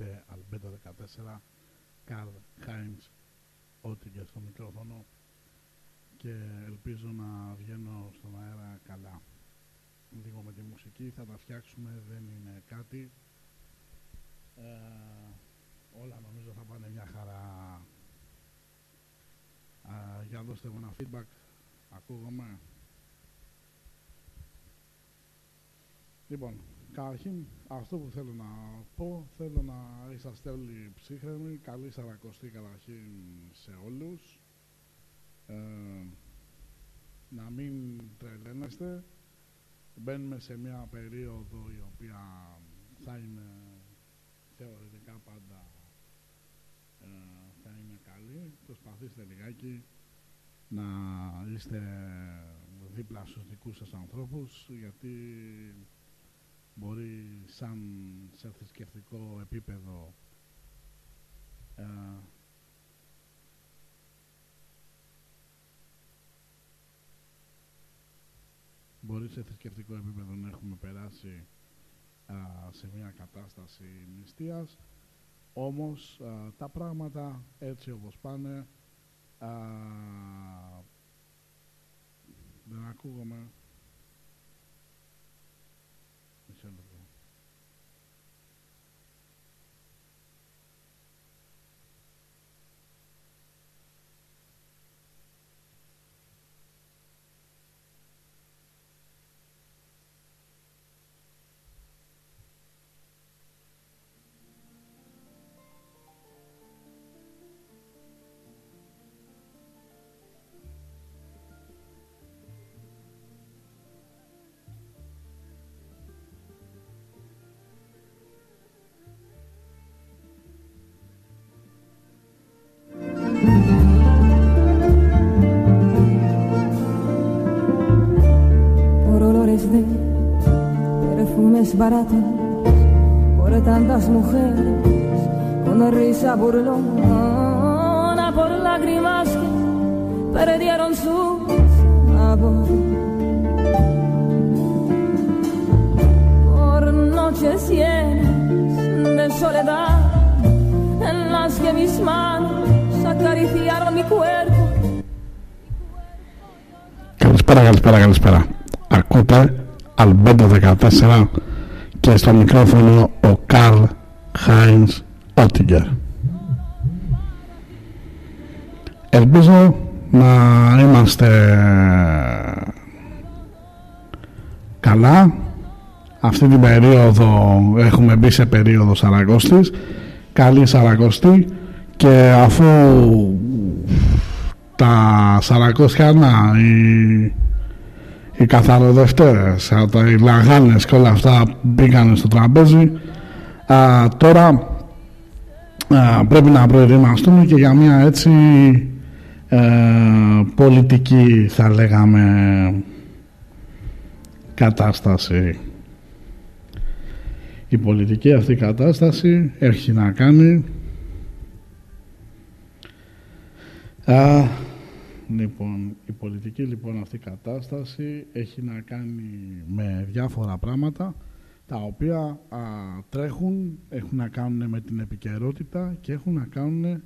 ακούτε Αλμπέντο 14 Καρλ Χάινς ό,τι και στο μικρόφωνο. Και ελπίζω να βγαίνω στον αέρα καλά. Λίγο με τη μουσική θα τα φτιάξουμε δεν είναι κάτι. Ε, όλα νομίζω θα πάνε μια χαρά. Ε, για δώστε μου ένα feedback. Ακούγομαι. Λοιπόν Καταρχήν, αυτό που θέλω να πω, θέλω να είσαστε όλοι ψύχρεμοι, καλή σαρακοστή καταρχήν σε όλους. Ε, να μην τρελαίνεστε. Μπαίνουμε σε μια περίοδο η οποία θα είναι θεωρητικά πάντα ε, θα είναι καλή. Προσπαθήστε λιγάκι να είστε δίπλα στους δικούς σας ανθρώπους γιατί μπορεί σαν σε θρησκευτικό επίπεδο ε, μπορεί σε θρησκευτικό επίπεδο να έχουμε περάσει σε μια κατάσταση νηστείας όμως τα πράγματα έτσι όπως πάνε δεν ακούγομαι baratos por tantas mujeres, una risa burlona por lágrimas que perdieron su sabor. Por noches llenas de soledad en las que mis manos acariciaron mi cuerpo. Espera, espera, espera. Acota al vento de Galatasaray και στο μικρόφωνο ο Καρλ Χάινς Ότιγκερ. Ελπίζω να είμαστε καλά. Αυτή την περίοδο έχουμε μπει σε περίοδο Σαρακώστης. Καλή Σαρακώστη και αφού τα Σαρακώστιανα η οι καθαροδευτέρες, οι λαγάνες και όλα αυτά μπήκαν στο τραπέζι. Α, τώρα α, πρέπει να προετοιμαστούμε και για μια έτσι ε, πολιτική θα λέγαμε κατάσταση. Η πολιτική αυτή κατάσταση έχει να κάνει α, Λοιπόν, η πολιτική λοιπόν αυτή κατάσταση έχει να κάνει με διάφορα πράγματα τα οποία τρέχουν, έχουν να κάνουν με την επικαιρότητα και έχουν να κάνουν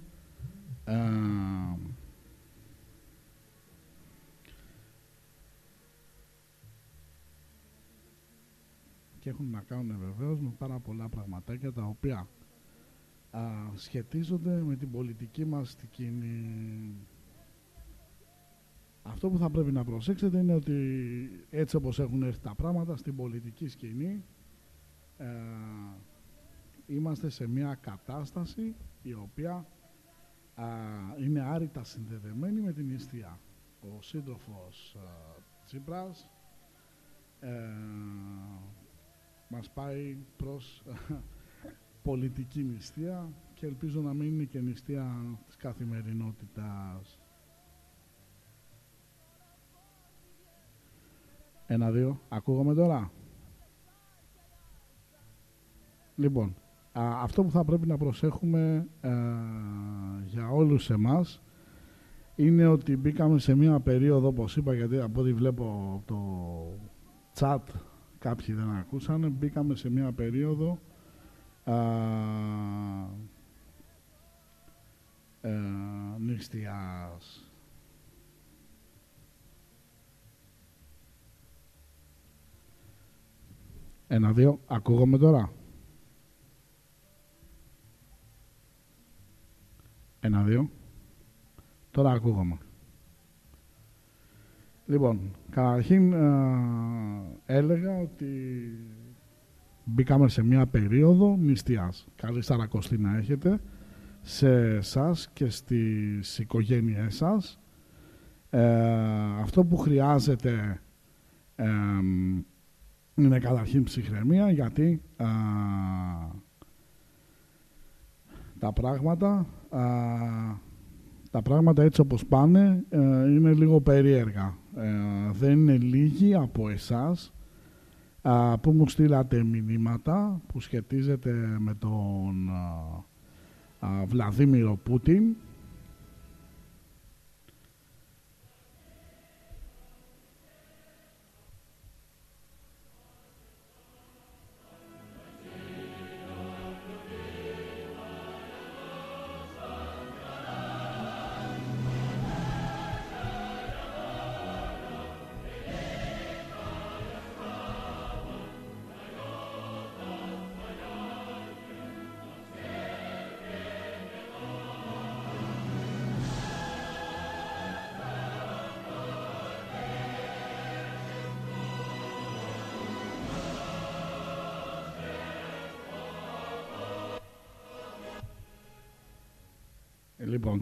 και έχουν να κάνουν βεβαίως με πάρα πολλά πραγματάκια τα οποία σχετίζονται με την πολιτική μας την αυτό που θα πρέπει να προσέξετε είναι ότι έτσι όπως έχουν έρθει τα πράγματα στην πολιτική σκηνή ε, είμαστε σε μια κατάσταση η οποία είναι άρρητα συνδεδεμένη με την νηστεία. Ο σύντροφος ε, Τσίπρας ε, μας πάει προς πολιτική νηστεία και ελπίζω να μην είναι και νηστεία της καθημερινότητας. Ένα-δύο. Ακούγομαι τώρα; Λοιπόν, αυτό που θα πρέπει να προσέχουμε ε, για όλους εμάς είναι ότι μπήκαμε σε μία περίοδο, όπως είπα, γιατί από ό,τι βλέπω το chat κάποιοι δεν ακούσανε, μπήκαμε σε μία περίοδο α. Ε, Ένα, δύο, ακούγομαι τώρα; Ένα, δύο. Τώρα ακούγομαι. Λοιπόν, καταρχήν ε, έλεγα ότι μπήκαμε σε μια περίοδο νηστείας. Καλή σαρακοστή να έχετε σε σας και στις οικογένειές σας. Ε, αυτό που χρειάζεται ε, είναι καταρχήν ψυχραιμία γιατί τα πράγματα τα πράγματα έτσι όπως πάνε ε, είναι λίγο περίεργα. Ε, δεν είναι λίγοι από εσάς που μου στείλατε μηνύματα που σχετίζεται με τον Βλαδίμηρο Πούτιν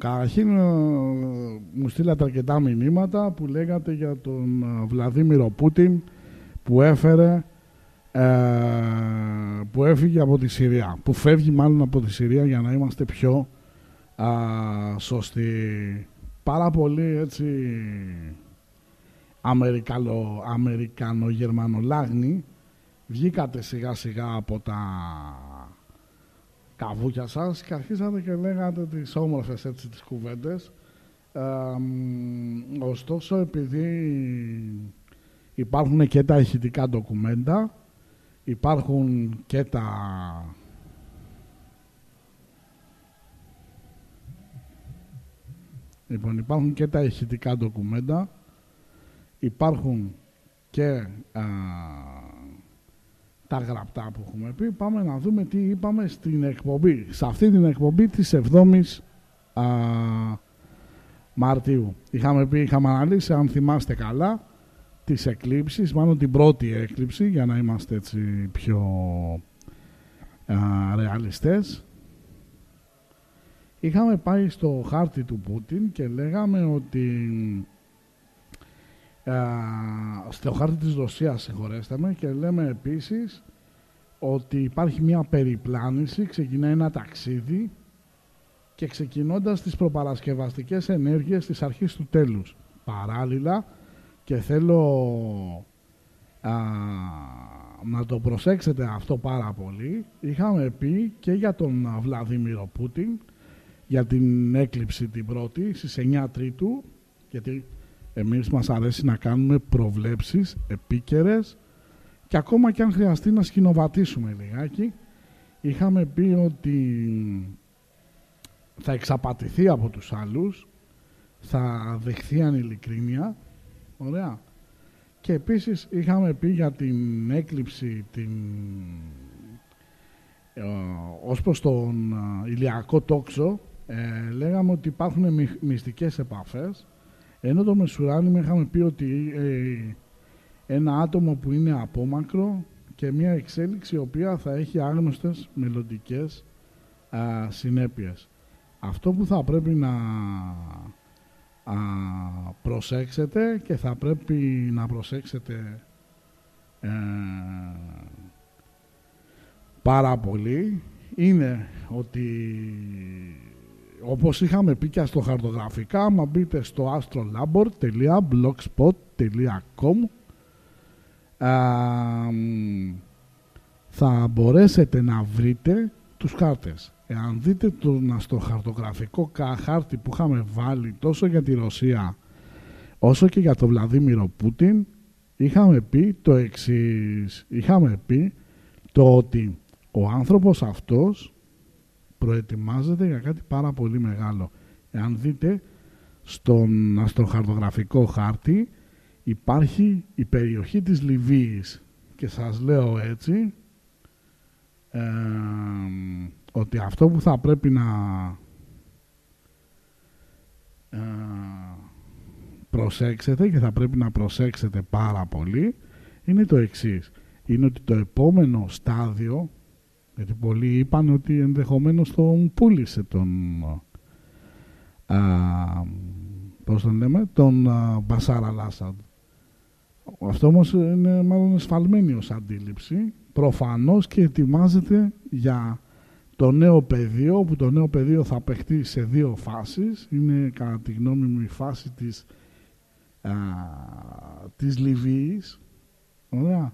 καταρχήν ε, μου στείλατε αρκετά μηνύματα που λέγατε για τον ε, Βλαδίμηρο Πούτιν που έφερε ε, που έφυγε από τη Συρία. Που φεύγει μάλλον από τη Συρία για να είμαστε πιο α, σωστοί. Πάρα πολύ έτσι Αμερικανο, Αμερικανο-Γερμανολάγνη. Βγήκατε σιγά σιγά από τα καβούκια σας και αρχίσατε και λέγατε τις όμορφες έτσι τις κουβέντες. ωστόσο, επειδή υπάρχουν και τα ηχητικά ντοκουμέντα, υπάρχουν και τα... Λοιπόν, υπάρχουν και τα ηχητικά ντοκουμέντα, υπάρχουν και τα γραπτά που έχουμε πει, πάμε να δούμε τι είπαμε στην εκπομπή. Σε αυτή την εκπομπή της 7ης α, Μαρτίου. Είχαμε πει, είχαμε αναλύσει, αν θυμάστε καλά, τις εκλήψεις, μάλλον την πρώτη έκλειψη, για να είμαστε έτσι πιο α, ρεαλιστές. Είχαμε πάει στο χάρτη του Πούτιν και λέγαμε ότι στο χάρτη της Ρωσίας συγχωρέστε με και λέμε επίσης ότι υπάρχει μια περιπλάνηση, ξεκινάει ένα ταξίδι και ξεκινώντας τις προπαρασκευαστικές ενέργειες της αρχής του τέλους. Παράλληλα και θέλω να το προσέξετε αυτό πάρα πολύ είχαμε πει και για τον Βλαδίμηρο Πούτιν για την έκλειψη την πρώτη στις 9 Τρίτου γιατί εμείς μας αρέσει να κάνουμε προβλέψεις επίκαιρες και ακόμα και αν χρειαστεί να σκηνοβατήσουμε λιγάκι. Είχαμε πει ότι θα εξαπατηθεί από τους άλλους θα δεχθεί ανηλικρίνεια ωραία. Και επίσης είχαμε πει για την έκλειψη την, ε, ως προς τον ε, ηλιακό τόξο ε, λέγαμε ότι υπάρχουν μυστικές επαφές ενώ το Μεσουράνι είχαμε πει ότι ε, ένα άτομο που είναι απόμακρο και μια εξέλιξη η οποία θα έχει άγνωστες μελλοντικές συνέπειες. Αυτό που θα πρέπει να α, προσέξετε και θα πρέπει να προσέξετε ε, πάρα πολύ είναι ότι όπως είχαμε πει και στο χαρτογραφικά, άμα μπείτε στο astrolabor.blogspot.com θα μπορέσετε να βρείτε τους χάρτες. Εάν δείτε τον αστροχαρτογραφικό χάρτη που είχαμε βάλει τόσο για τη Ρωσία όσο και για τον Βλαδίμηρο Πούτιν, είχαμε πει το εξής. Είχαμε πει το ότι ο άνθρωπος αυτός προετοιμάζεται για κάτι πάρα πολύ μεγάλο. Εάν δείτε στον αστροχαρτογραφικό χάρτη υπάρχει η περιοχή της Λιβύης και σας λέω έτσι ε, ότι αυτό που θα πρέπει να ε, προσέξετε και θα πρέπει να προσέξετε πάρα πολύ είναι το εξής. Είναι ότι το επόμενο στάδιο γιατί πολλοί είπαν ότι ενδεχομένως τον πούλησε τον α, πώς τον λέμε, τον Μπασάρα Λάσαντ. Αυτό όμως είναι μάλλον εσφαλμένη ως αντίληψη. Προφανώς και ετοιμάζεται για το νέο πεδίο, που το νέο πεδίο θα παιχτεί σε δύο φάσεις. Είναι κατά τη γνώμη μου η φάση της, α, της Λιβύης. Ωραία.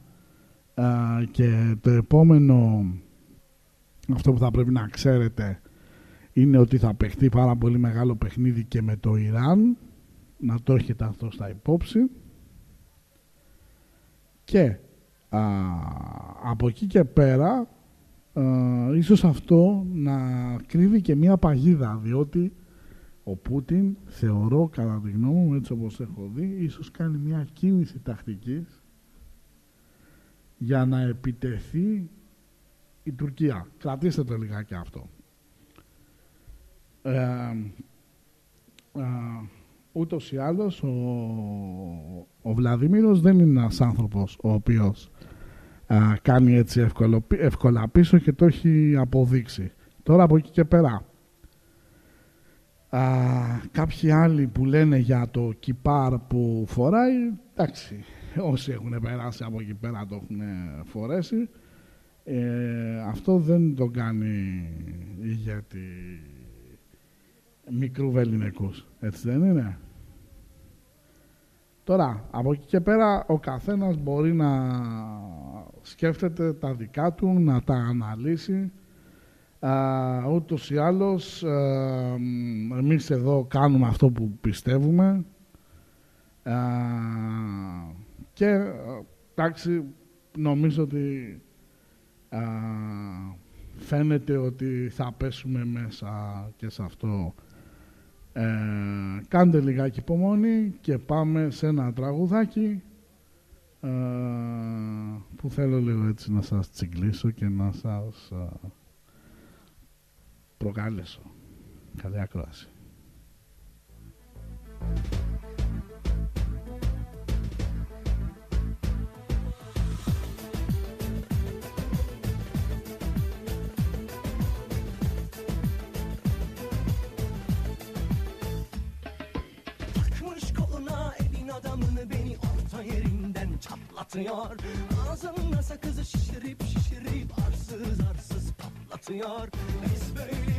Α, και το επόμενο, αυτό που θα πρέπει να ξέρετε, είναι ότι θα παιχτεί πάρα πολύ μεγάλο παιχνίδι και με το Ιράν. Να το έχετε αυτό στα υπόψη. Και α, από εκεί και πέρα α, ίσως αυτό να κρύβει και μία παγίδα διότι ο Πούτιν θεωρώ κατά τη γνώμη μου έτσι όπως έχω δει ίσως κάνει μία κίνηση τακτικής για να επιτεθεί η Τουρκία. Κρατήστε το λιγάκι αυτό. Ε, ε, ούτως ή άλλως ο, ο Βλαδίμηρος δεν είναι ένας άνθρωπος ο οποίος κάνει έτσι εύκολο, εύκολα πίσω και το έχει αποδείξει. Τώρα από εκεί και πέρα α, κάποιοι άλλοι που λένε για το κυπάρ που φοράει εντάξει όσοι έχουν περάσει από εκεί πέρα το έχουν φορέσει ε, αυτό δεν το κάνει γιατί μικρού βεληνικούς. Έτσι δεν είναι. Τώρα, από εκεί και πέρα ο καθένας μπορεί να σκέφτεται τα δικά του, να τα αναλύσει. Α, ούτως ή άλλως, α, εμείς εδώ κάνουμε αυτό που πιστεύουμε. Α, και, εντάξει, νομίζω ότι φαίνεται ότι θα πέσουμε μέσα και σε αυτό ε, κάντε λιγάκι υπομονή και πάμε σε ένα τραγουδάκι ε, που θέλω λίγο έτσι να σας τσιγκλίσω και να σας ε, προκάλεσω. Καλή ακρόαση. Patlatıyor. Ağzımda sakızı şişirip şişirip arsız arsız patlatıyor. Biz böyle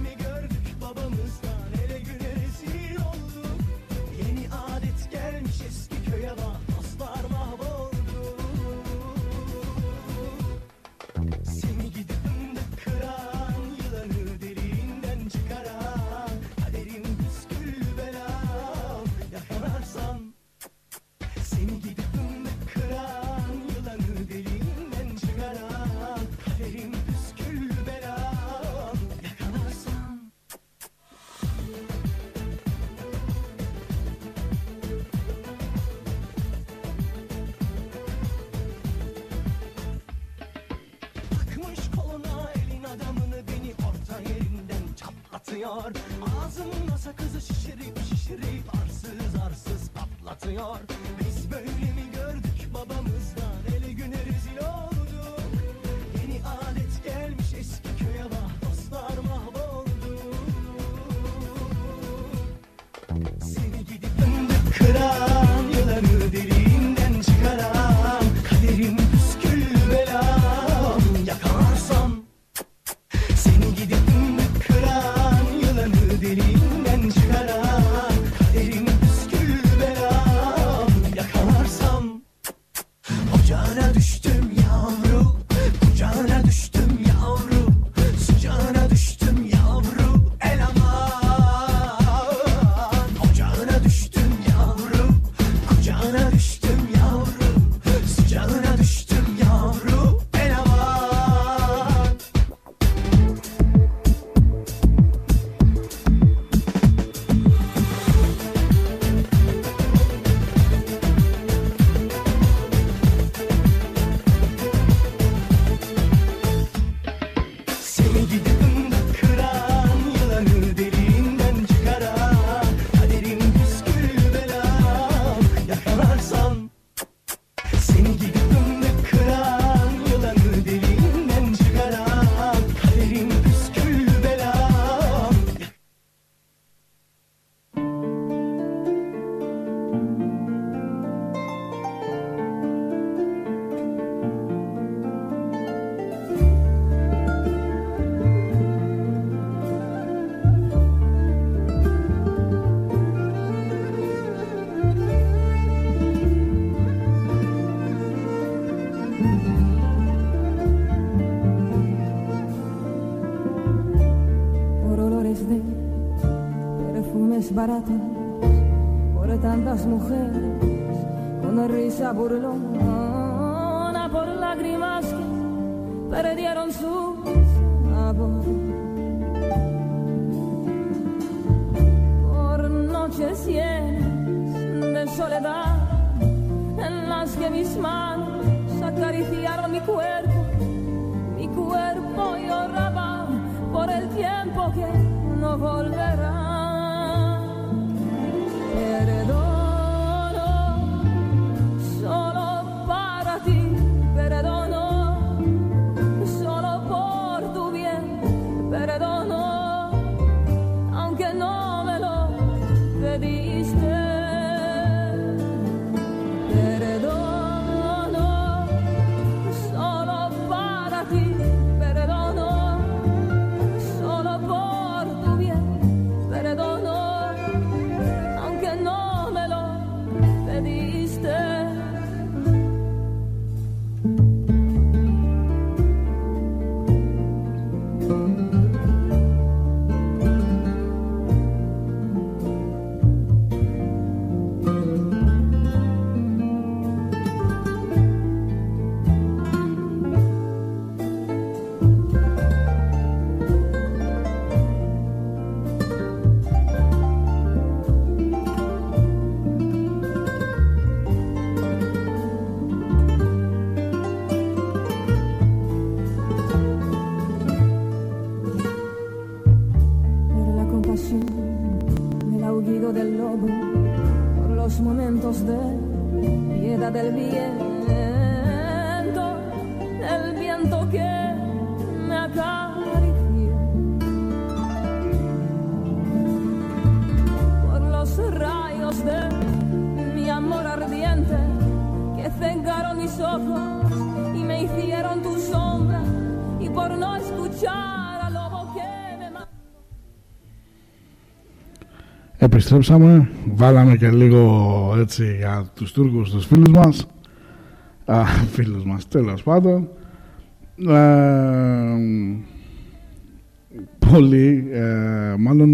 çatlatıyor Ağzımda sakızı şişirip şişirip arsız arsız patlatıyor Kucağına düştüm yavrum Kucağına barato. Επιστρέψαμε, βάλαμε και λίγο έτσι για τους Τούρκους τους φίλους μας. Α, φίλους μας τέλος πάντων. Ε, Πολύ, ε, μάλλον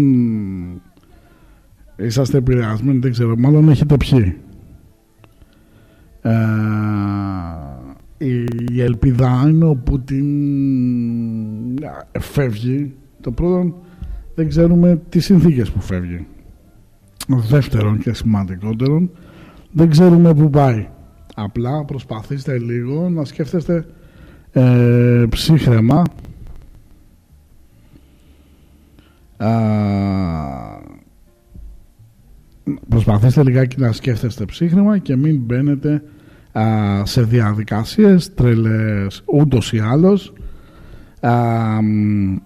είσαστε επηρεασμένοι, δεν ξέρω, μάλλον έχετε πιει. Ε, η, η ελπίδα είναι ο Πούτιν ε, φεύγει. Το πρώτο δεν ξέρουμε τις συνθήκες που φεύγει δεύτερον και σημαντικότερον. Δεν ξέρουμε που πάει. Απλά προσπαθήστε λίγο να σκέφτεστε ε, ψύχρεμα. Α, προσπαθήστε λιγάκι να σκέφτεστε ψύχρεμα και μην μπαίνετε α, σε διαδικασίες τρελές ούτως ή άλλως. Α, μ,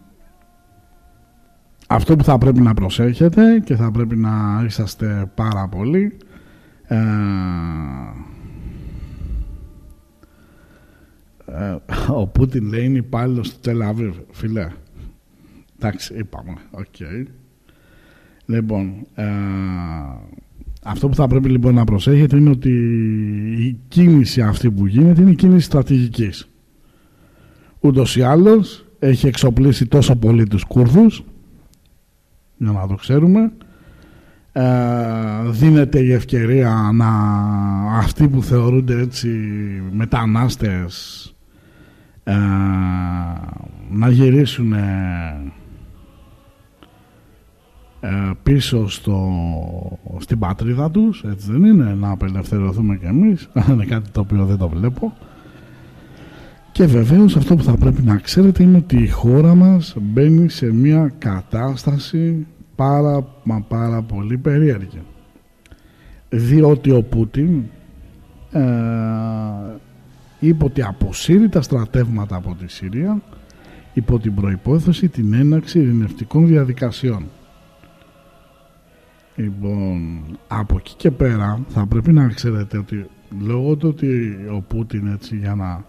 αυτό που θα πρέπει να προσέχετε και θα πρέπει να είσαστε πάρα πολύ ε, ε, ο Πούτιν λέει είναι υπάλληλος του Τελ Αβίβ φίλε. Εντάξει είπαμε οκ. Λοιπόν ε, αυτό που θα πρέπει λοιπόν να προσέχετε είναι ότι η κίνηση αυτή που γίνεται είναι η κίνηση στρατηγικής. Ούτως ή άλλως έχει εξοπλίσει τόσο πολύ τους Κούρδους για να το ξέρουμε. Ε, δίνεται η ευκαιρία να αυτοί που θεωρούνται έτσι μετανάστες ε, να γυρίσουν ε, ε, πίσω στο, στην πατρίδα τους έτσι δεν είναι να απελευθερωθούμε κι εμείς. Είναι κάτι το οποίο δεν το βλέπω. Και βεβαίως αυτό που θα πρέπει να ξέρετε είναι ότι η χώρα μας μπαίνει σε μια κατάσταση πάρα μα πάρα πολύ περίεργη. Διότι ο Πούτιν ε, είπε ότι αποσύρει τα στρατεύματα από τη Συρία υπό την προϋπόθεση την έναξη ειρηνευτικών διαδικασιών. Λοιπόν, από εκεί και πέρα θα πρέπει να ξέρετε ότι λόγω του ότι ο Πούτιν έτσι για να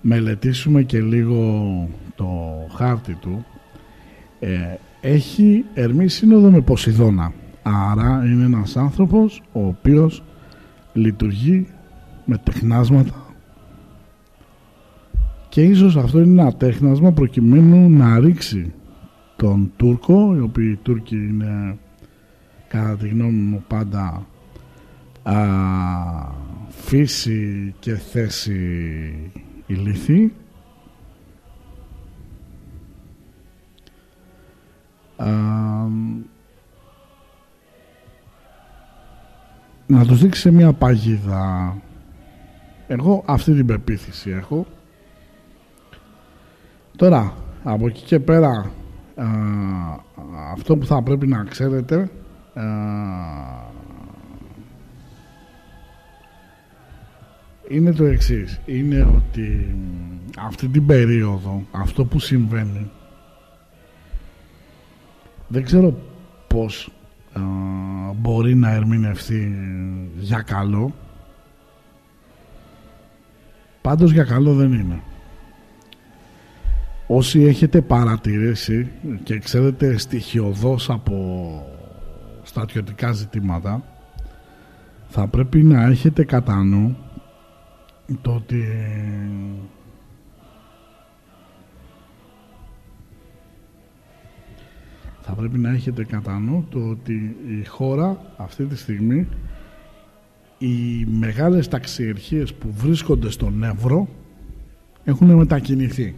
μελετήσουμε και λίγο το χάρτη του ε, έχει ερμή σύνοδο με Ποσειδώνα. Άρα είναι ένας άνθρωπος ο οποίος λειτουργεί με τεχνάσματα. Και ίσως αυτό είναι ένα τέχνασμα προκειμένου να ρίξει τον Τούρκο οι οποίοι οι Τούρκοι είναι κατά τη γνώμη μου πάντα α, φύση και θέση ηλίθη να τους δείξει μια παγίδα. Εγώ αυτή την πεποίθηση έχω. Τώρα από εκεί και πέρα αυτό που θα πρέπει να ξέρετε είναι το εξής. Είναι ότι αυτή την περίοδο αυτό που συμβαίνει δεν ξέρω πως μπορεί να ερμηνευτεί για καλό. Πάντως για καλό δεν είναι. Όσοι έχετε παρατηρήσει και ξέρετε στοιχειοδός από στρατιωτικά ζητήματα θα πρέπει να έχετε κατά νου το ότι θα πρέπει να έχετε κατά νου το ότι η χώρα αυτή τη στιγμή οι μεγάλες ταξιερχίες που βρίσκονται στον Εύρο έχουν μετακινηθεί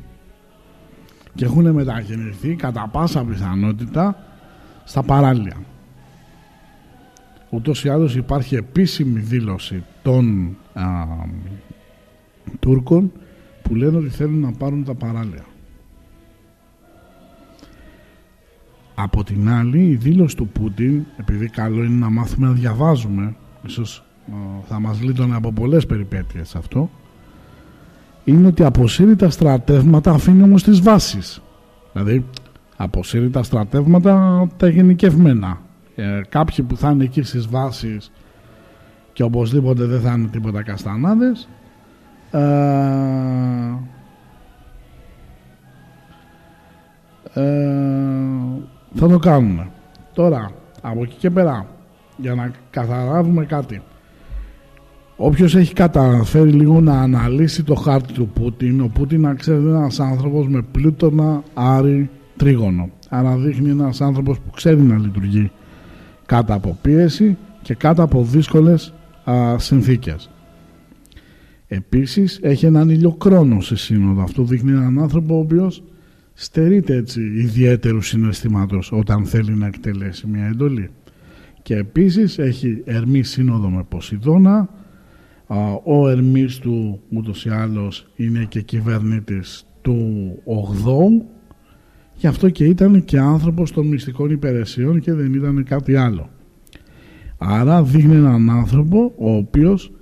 και έχουν μετακινηθεί κατά πάσα πιθανότητα στα παράλια. Ούτως ή άλλως υπάρχει επίσημη δήλωση των α, Τούρκων που λένε ότι θέλουν να πάρουν τα παράλια. Από την άλλη η δήλωση του Πούτιν, επειδή καλό είναι να μάθουμε να διαβάζουμε, ίσως θα μας λύτωνε από πολλές περιπέτειες αυτό, είναι ότι αποσύρει τα στρατεύματα αφήνει όμως τις βάσεις. Δηλαδή αποσύρει τα στρατεύματα τα γενικευμένα. Ε, κάποιοι που θα είναι εκεί στις βάσεις και οπωσδήποτε δεν θα είναι τίποτα καστανάδες ε, ε, θα το κάνουμε. Τώρα, από εκεί και πέρα, για να καθαράβουμε κάτι. Όποιος έχει καταφέρει λίγο να αναλύσει το χάρτη του Πούτιν, ο Πούτιν να ξέρει είναι ένας άνθρωπος με πλούτονα, άρι, τρίγωνο. Άρα δείχνει ένας άνθρωπος που ξέρει να λειτουργεί κάτω από πίεση και κάτω από δύσκολες α, συνθήκες. Επίσης έχει έναν ηλιοκρόνο σε σύνοδο. Αυτό δείχνει έναν άνθρωπο ο οποίος στερείται έτσι ιδιαίτερου συναισθήματος όταν θέλει να εκτελέσει μια εντολή. Και επίσης έχει Ερμή σύνοδο με Ποσειδώνα, ο Ερμής του ούτως ή άλλως είναι και κυβερνήτης του 8ου γι' αυτό και ήταν και άνθρωπος των μυστικών υπηρεσιών και δεν ήταν κάτι άλλο. Άρα δείχνει έναν άνθρωπο ο οποίος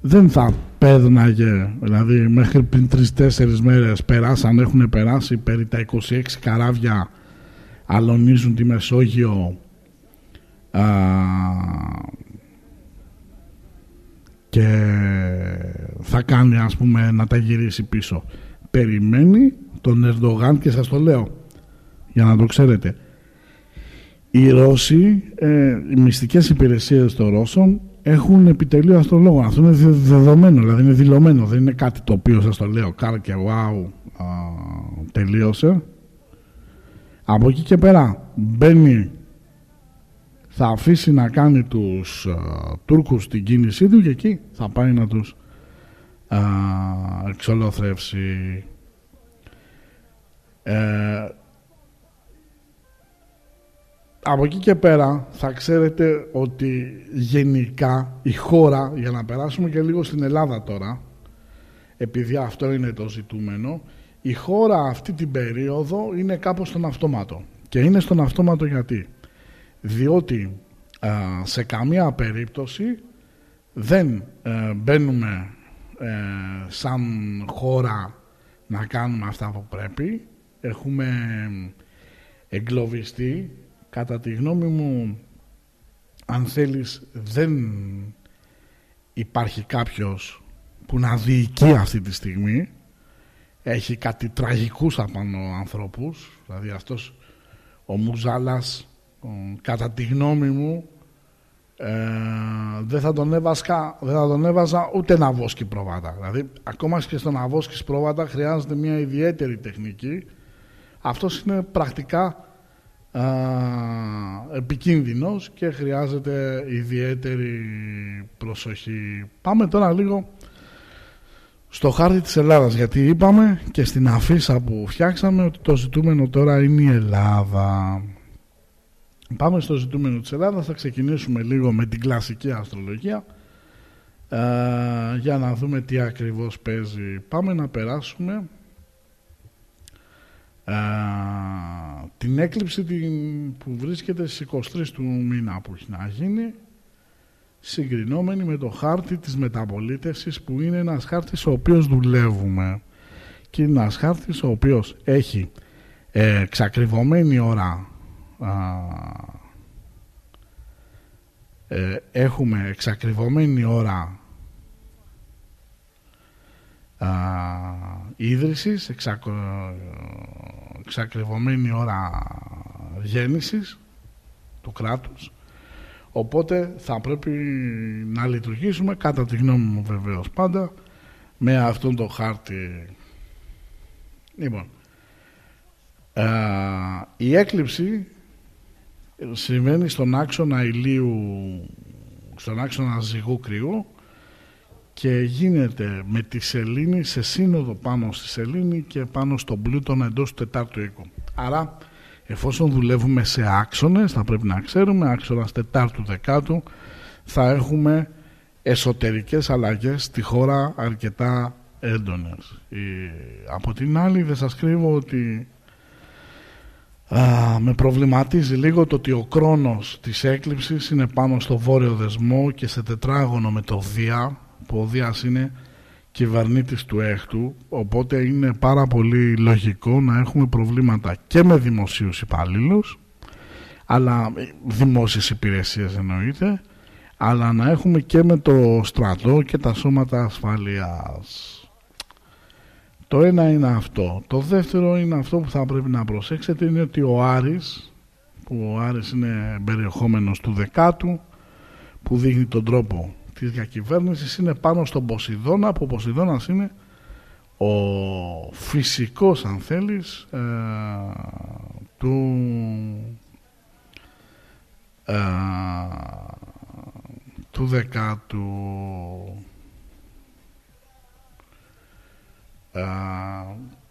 δεν θα πέδναγε, δηλαδή μέχρι πριν τρεις-τέσσερις μέρες περάσαν, έχουν περάσει περί τα 26 καράβια αλωνίζουν τη Μεσόγειο α, και θα κάνει ας πούμε να τα γυρίσει πίσω. Περιμένει τον Ερντογάν και σας το λέω για να το ξέρετε. Οι Ρώσοι, ε, οι μυστικές υπηρεσίες των Ρώσων έχουν επιτελείο αστρολόγων. Αυτό είναι δεδομένο, δηλαδή είναι δηλωμένο. Δεν είναι κάτι το οποίο σας το λέω κάρ και wow τελείωσε. Από εκεί και πέρα μπαίνει θα αφήσει να κάνει τους α, Τούρκους την κίνησή του και εκεί θα πάει να τους α, εξολοθρεύσει. Ε, από εκεί και πέρα θα ξέρετε ότι γενικά η χώρα, για να περάσουμε και λίγο στην Ελλάδα τώρα, επειδή αυτό είναι το ζητούμενο, η χώρα αυτή την περίοδο είναι κάπως στον αυτόματο. Και είναι στον αυτόματο γιατί; Διότι σε καμία περίπτωση δεν ε, μπαίνουμε ε, σαν χώρα να κάνουμε αυτά που πρέπει. Έχουμε εγκλωβιστεί κατά τη γνώμη μου αν θέλεις δεν υπάρχει κάποιος που να διοικεί αυτή τη στιγμή. Έχει κάτι τραγικούς απάνω ανθρώπους. Δηλαδή αυτός ο Μουζάλας κατά τη γνώμη μου ε, δεν, θα τον έβασκα, δεν θα τον έβαζα ούτε να βόσκει πρόβατα. Δηλαδή ακόμα και στο να βόσκεις πρόβατα χρειάζεται μια ιδιαίτερη τεχνική. Αυτός είναι πρακτικά α, επικίνδυνος και χρειάζεται ιδιαίτερη προσοχή. Πάμε τώρα λίγο στο χάρτη της Ελλάδας γιατί είπαμε και στην αφίσα που φτιάξαμε ότι το ζητούμενο τώρα είναι η Ελλάδα. Πάμε στο ζητούμενο της Ελλάδας, θα ξεκινήσουμε λίγο με την κλασική αστρολογία ε, για να δούμε τι ακριβώς παίζει. Πάμε να περάσουμε ε, την έκλειψη την, που βρίσκεται στις 23 του μήνα που έχει να γίνει συγκρινόμενη με το χάρτη της μεταπολίτευσης που είναι ένας χάρτης ο οποίος δουλεύουμε. Και είναι ένας χάρτης ο οποίος έχει ε, εξακριβωμένη ώρα ε, έχουμε εξακριβωμένη ώρα α, ίδρυσης εξακριβωμένη ώρα γέννησης του κράτους. Οπότε θα πρέπει να λειτουργήσουμε κατά τη γνώμη μου βεβαίως πάντα με αυτόν τον χάρτη. Λοιπόν η έκλειψη συμβαίνει στον άξονα ηλίου στον άξονα ζυγού κρυού και γίνεται με τη σελήνη σε σύνοδο πάνω στη σελήνη και πάνω στον πλούτον εντός του τετάρτου οίκου. Άρα εφόσον δουλεύουμε σε άξονες θα πρέπει να ξέρουμε άξονας τετάρτου δεκάτου θα έχουμε εσωτερικές αλλαγές στη χώρα αρκετά έντονες. από την άλλη δεν σας κρύβω ότι Α, με προβληματίζει λίγο το ότι ο κρόνος της έκλειψης είναι πάνω στο βόρειο δεσμό και σε τετράγωνο με το Δία που ο Δίας είναι κυβερνήτης του έκτου οπότε είναι πάρα πολύ λογικό να έχουμε προβλήματα και με δημοσίους υπαλλήλους, αλλά δημόσιες υπηρεσίες εννοείται αλλά να έχουμε και με το στρατό και τα σώματα ασφαλείας το ένα είναι αυτό. Το δεύτερο είναι αυτό που θα πρέπει να προσέξετε είναι ότι ο Άρης, που ο Άρης είναι περιεχόμενος του δεκάτου, που δείχνει τον τρόπο της διακυβέρνησης, είναι πάνω στον Ποσειδώνα, που ο Ποσειδώνας είναι ο φυσικός, αν θέλεις, ε, του... Ε, του δεκάτου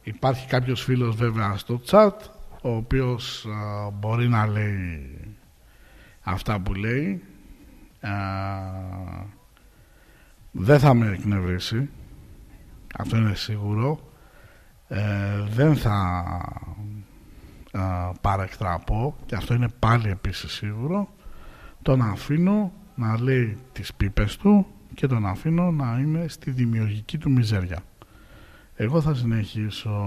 υπάρχει κάποιος φίλος βέβαια στο chat ο οποίος μπορεί να λέει αυτά που λέει δεν θα με εκνευρίσει. Αυτό είναι σίγουρο. Ε, δεν θα παρεκτραπώ. Και αυτό είναι πάλι επίσης σίγουρο. Τον αφήνω να λέει τις πίπες του και τον αφήνω να είναι στη δημιουργική του μιζέρια. Εγώ θα συνεχίσω.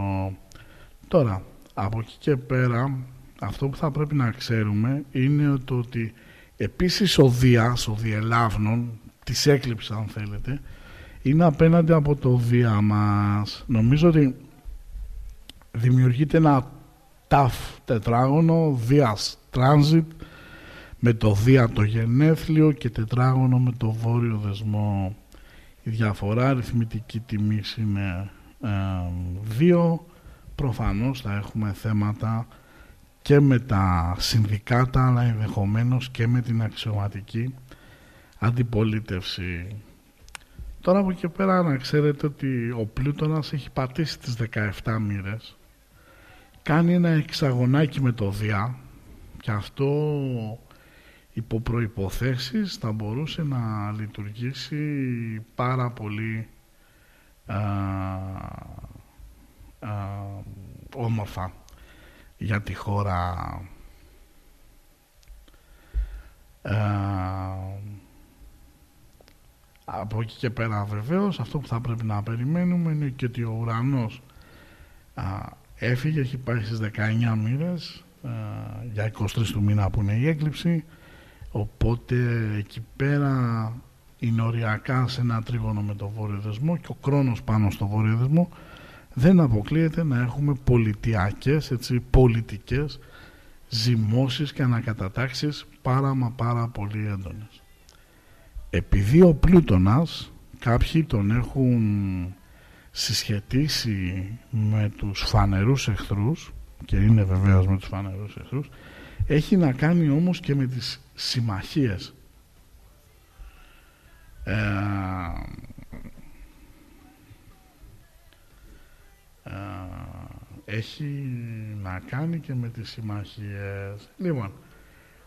Τώρα από εκεί και πέρα αυτό που θα πρέπει να ξέρουμε είναι το ότι επίσης ο Δίας, ο Διελάβνων της έκλειψης αν θέλετε είναι απέναντι από το Δία μας. Νομίζω ότι δημιουργείται ένα ταφ τετράγωνο Δίας Transit με το Δία το γενέθλιο και τετράγωνο με το βόρειο δεσμό. Η διαφορά αριθμητική τιμή είναι δύο. Προφανώς θα έχουμε θέματα και με τα συνδικάτα αλλά ενδεχομένως και με την αξιωματική αντιπολίτευση. Τώρα από εκεί πέρα να ξέρετε ότι ο Πλούτονας έχει πατήσει τις 17 μοίρες κάνει ένα εξαγωνάκι με το Διά και αυτό υπό προϋποθέσεις θα μπορούσε να λειτουργήσει πάρα πολύ όμορφα για τη χώρα. Από εκεί και πέρα βεβαίως αυτό που θα πρέπει να περιμένουμε είναι και ότι ο ουρανός έφυγε, έχει πάει στις 19 μοίρες για 23 του μήνα που είναι η έκλειψη. Οπότε εκεί πέρα είναι οριακά σε ένα τρίγωνο με το βόρειο δεσμό και ο κρόνος πάνω στο βόρειο δεσμό δεν αποκλείεται να έχουμε πολιτιακές, έτσι, πολιτικές ζυμώσεις και ανακατατάξεις πάρα μα πάρα πολύ έντονες. Επειδή ο Πλούτονας κάποιοι τον έχουν συσχετίσει με τους φανερούς εχθρούς και είναι βεβαίως με τους φανερούς εχθρούς έχει να κάνει όμως και με τις συμμαχίες ε, έχει να κάνει και με τις συμμαχίες λοιπόν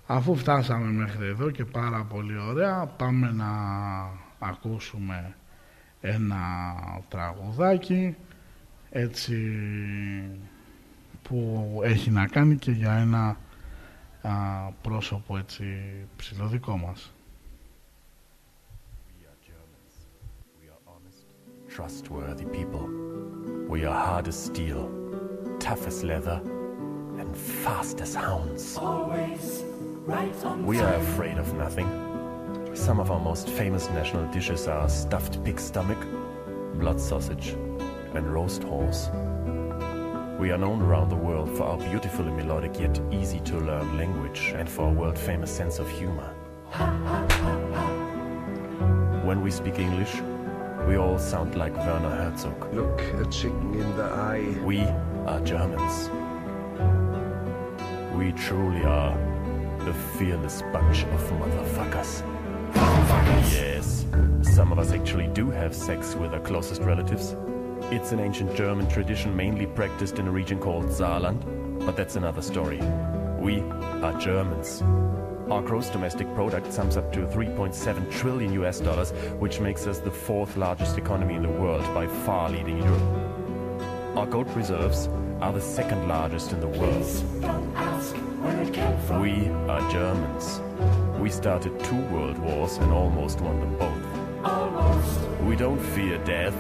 αφού φτάσαμε μέχρι εδώ και πάρα πολύ ωραία πάμε να ακούσουμε ένα τραγουδάκι έτσι που έχει να κάνει και για ένα α, πρόσωπο έτσι ψηλοδικό μας. Trustworthy people. We are hard as steel, tough as leather, and fast as hounds. Always right on We are afraid of nothing. Some of our most famous national dishes are stuffed pig stomach, blood sausage, and roast horse. We are known around the world for our beautifully melodic yet easy to learn language and for our world famous sense of humor. When we speak English, we all sound like Werner Herzog. Look a chicken in the eye. We are Germans. We truly are the fearless bunch of motherfuckers. Yes, some of us actually do have sex with our closest relatives. It's an ancient German tradition mainly practiced in a region called Saarland, but that's another story. We are Germans. Our gross domestic product sums up to 3.7 trillion US dollars, which makes us the fourth largest economy in the world, by far leading Europe. Our gold reserves are the second largest in the world. We are Germans. We started two world wars and almost won them both. Almost. We don't fear death.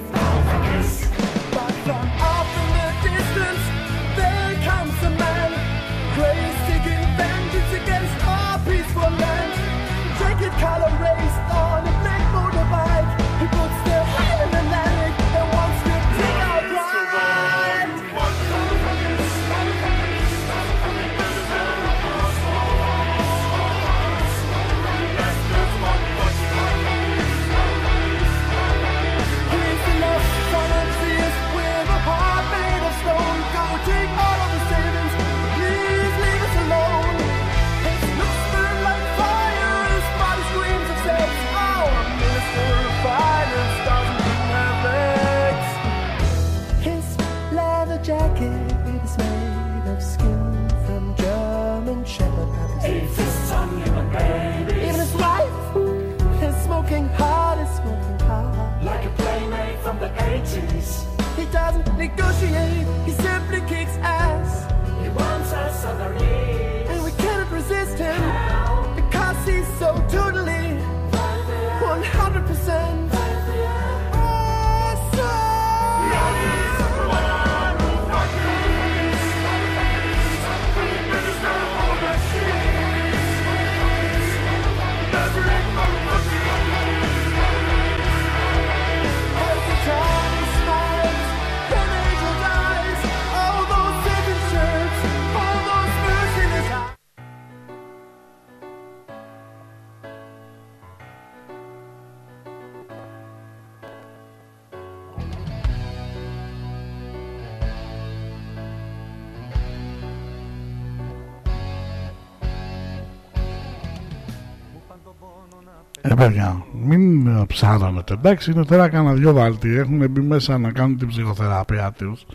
Μην ε, ψάρωνετε. Εντάξει, είναι τώρα κάνα δυο βάλτι. Έχουν μπει μέσα να κάνουν την ψυχοθεραπεία τους.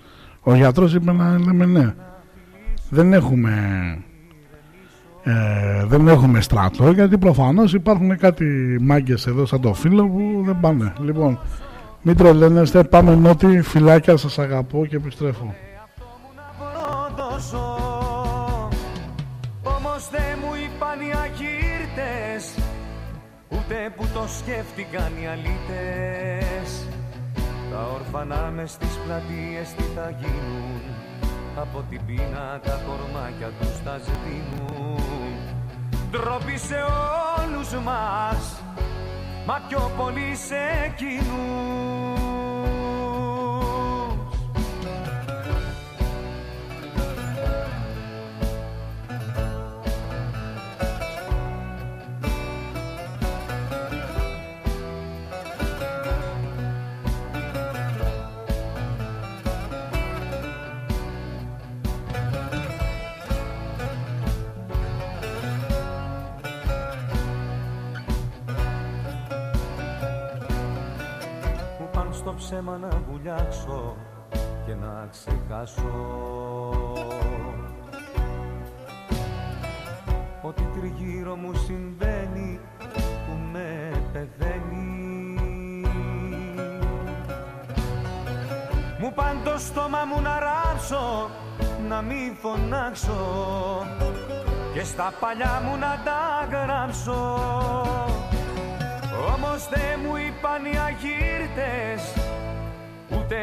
Ο γιατρός είπε να λέμε ναι. Δεν έχουμε, ε, δεν έχουμε στρατό γιατί προφανώς υπάρχουν κάτι μάγκες εδώ σαν το φίλο που δεν πάνε. Λοιπόν, μην τρελαίνεστε, πάμε νότι, φυλάκια σας αγαπώ και επιστρέφω. Ούτε που το σκέφτηκαν οι αλήτες Τα όρφανα μες στις πλατείες τι θα γίνουν. Από την πείνα τα κορμάκια τους τα σβήνουν Ντροπή σε όλους μας Μα πιο πολύ σε εκείνους ψέμα να βουλιάξω και να ξεχάσω. Ό,τι τριγύρω μου συμβαίνει που με πεθαίνει. Μου πάνε το στόμα μου να ράψω, να μη φωνάξω και στα παλιά μου να τα γράψω. Όμως δεν μου είπαν οι αγύρτες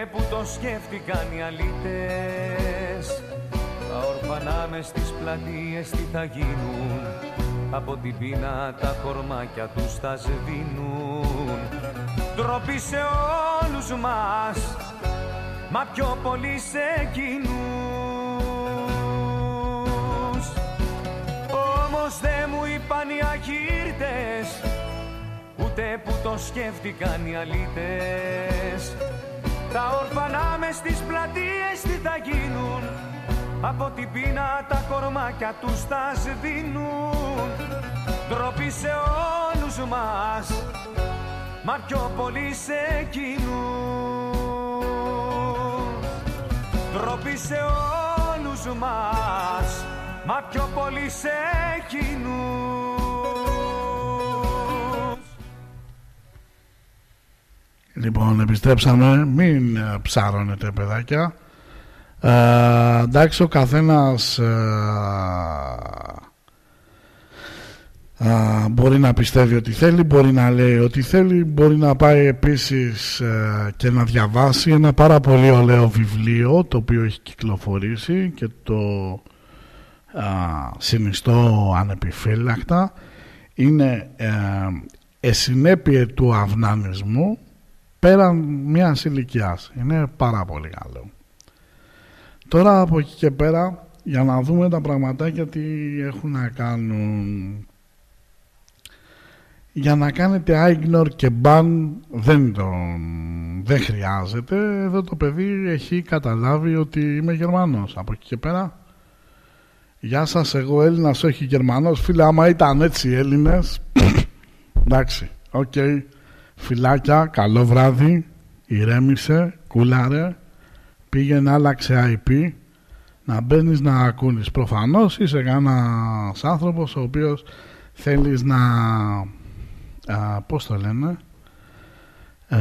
ούτε που το σκέφτηκαν οι αλήτες. Τα ορφανά μες στις πλατείες τι θα γίνουν. Από την πείνα τα κορμάκια τους θα σβήνουν. Τροπή σε όλους μας μα πιο πολύ σε εκείνους. Όμως δεν μου είπαν οι αγύρτες ούτε που το σκέφτηκαν οι αλήτες τα όρφανα μες στις πλατείες τι θα γίνουν; Από την πείνα τα κορμάκια τους θα σβήνουν. Ντροπή σε όλους μας μα πιο πολύ σε εκείνους. Ντροπή σε όλους μας μα πιο πολύ σε εκείνους Λοιπόν, επιστρέψαμε. Μην ε, ψάρωνετε, παιδάκια. Ε, εντάξει, ο καθένας ε, ε, μπορεί να πιστεύει ότι θέλει, μπορεί να λέει ότι θέλει, μπορεί να πάει επίσης ε, και να διαβάσει ένα πάρα πολύ ωραίο βιβλίο το οποίο έχει κυκλοφορήσει και το συνιστώ ανεπιφύλακτα. Είναι «Εσυνέπειε του αυνανισμού» πέραν μια ηλικίας. Είναι πάρα πολύ καλό. Τώρα από εκεί και πέρα για να δούμε τα πραγματάκια τι έχουν να κάνουν. Για να κάνετε ignore και ban δεν, τον, δεν χρειάζεται. Εδώ το παιδί έχει καταλάβει ότι είμαι Γερμανός. Από εκεί και πέρα Γεια σας, εγώ Έλληνας, όχι Γερμανός. Φίλε, άμα ήταν έτσι οι Έλληνες, εντάξει, OK. Okay. Φιλάκια, καλό βράδυ, ηρέμησε, κούλαρε, πήγαινε άλλαξε IP, να μπαίνεις να ακούνεις. Προφανώς είσαι κανένας άνθρωπος ο οποίος θέλεις να, α, πώς το λένε, α,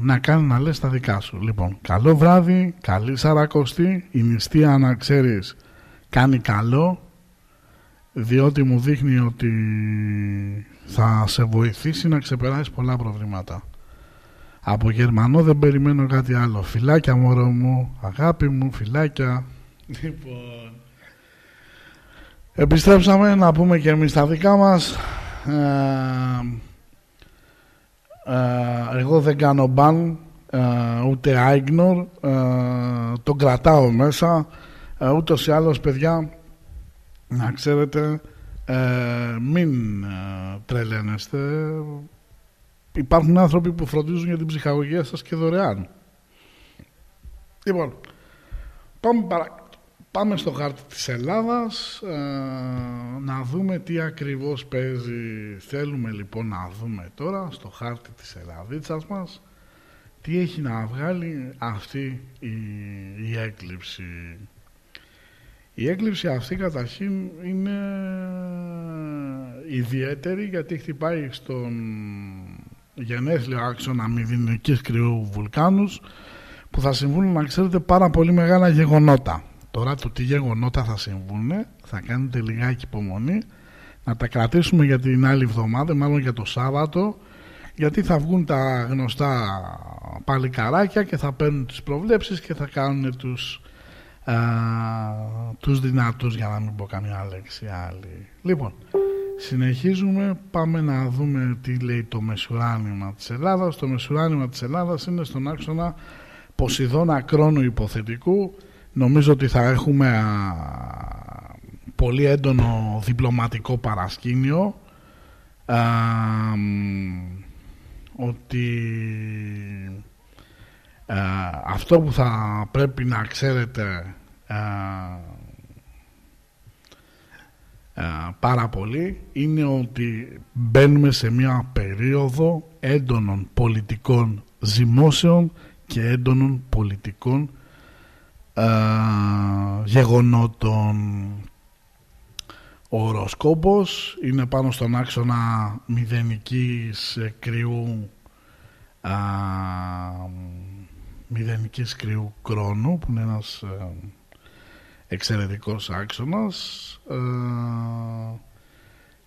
να κάνει να λες τα δικά σου. Λοιπόν, καλό βράδυ, καλή σαρακοστή, η νηστεία να ξέρεις κάνει καλό, διότι μου δείχνει ότι θα σε βοηθήσει να ξεπεράσεις πολλά προβλήματα. Από Γερμανό δεν περιμένω κάτι άλλο. Φιλάκια μωρό μου, αγάπη μου, φιλάκια. Λοιπόν, επιστρέψαμε να πούμε και εμείς τα δικά μας. Ε, ε, εγώ δεν κάνω μπαν, ε, ούτε ignore, τον κρατάω μέσα. ούτως ή άλλως παιδιά, να ξέρετε, ε, μην ε, τρελαίνεστε. Υπάρχουν άνθρωποι που φροντίζουν για την ψυχαγωγία σας και δωρεάν. Λοιπόν, πάμε, πάμε στο χάρτη της Ελλάδας ε, να δούμε τι ακριβώς παίζει. Θέλουμε λοιπόν να δούμε τώρα στο χάρτη της Ελλαδίτσας μας τι έχει να βγάλει αυτή η, η έκλειψη η έκλειψη αυτή καταρχήν είναι ιδιαίτερη γιατί χτυπάει στον γενέθλιο άξονα μηδενικής κρυού βουλκάνους που θα συμβούν να ξέρετε πάρα πολύ μεγάλα γεγονότα. Τώρα το τι γεγονότα θα συμβούν θα κάνετε λιγάκι υπομονή να τα κρατήσουμε για την άλλη εβδομάδα, μάλλον για το Σάββατο γιατί θα βγουν τα γνωστά παλικαράκια και θα παίρνουν τις προβλέψεις και θα κάνουν τους α, τους δυνατούς για να μην πω καμιά λέξη άλλη. Λοιπόν, συνεχίζουμε, πάμε να δούμε τι λέει το μεσουράνημα της Ελλάδας. Το μεσουράνημα της Ελλάδας είναι στον άξονα Ποσειδώνα Κρόνου Υποθετικού. Νομίζω ότι θα έχουμε πολύ έντονο διπλωματικό παρασκήνιο. ότι ε, αυτό που θα πρέπει να ξέρετε ε, ε, πάρα πολύ είναι ότι μπαίνουμε σε μια περίοδο έντονων πολιτικών ζυμώσεων και έντονων πολιτικών ε, γεγονότων. Ο οροσκόπος είναι πάνω στον άξονα μηδενικής κρυού α, μηδενικής κρυού κρόνου που είναι ένας ε, εξαιρετικός άξονας ε,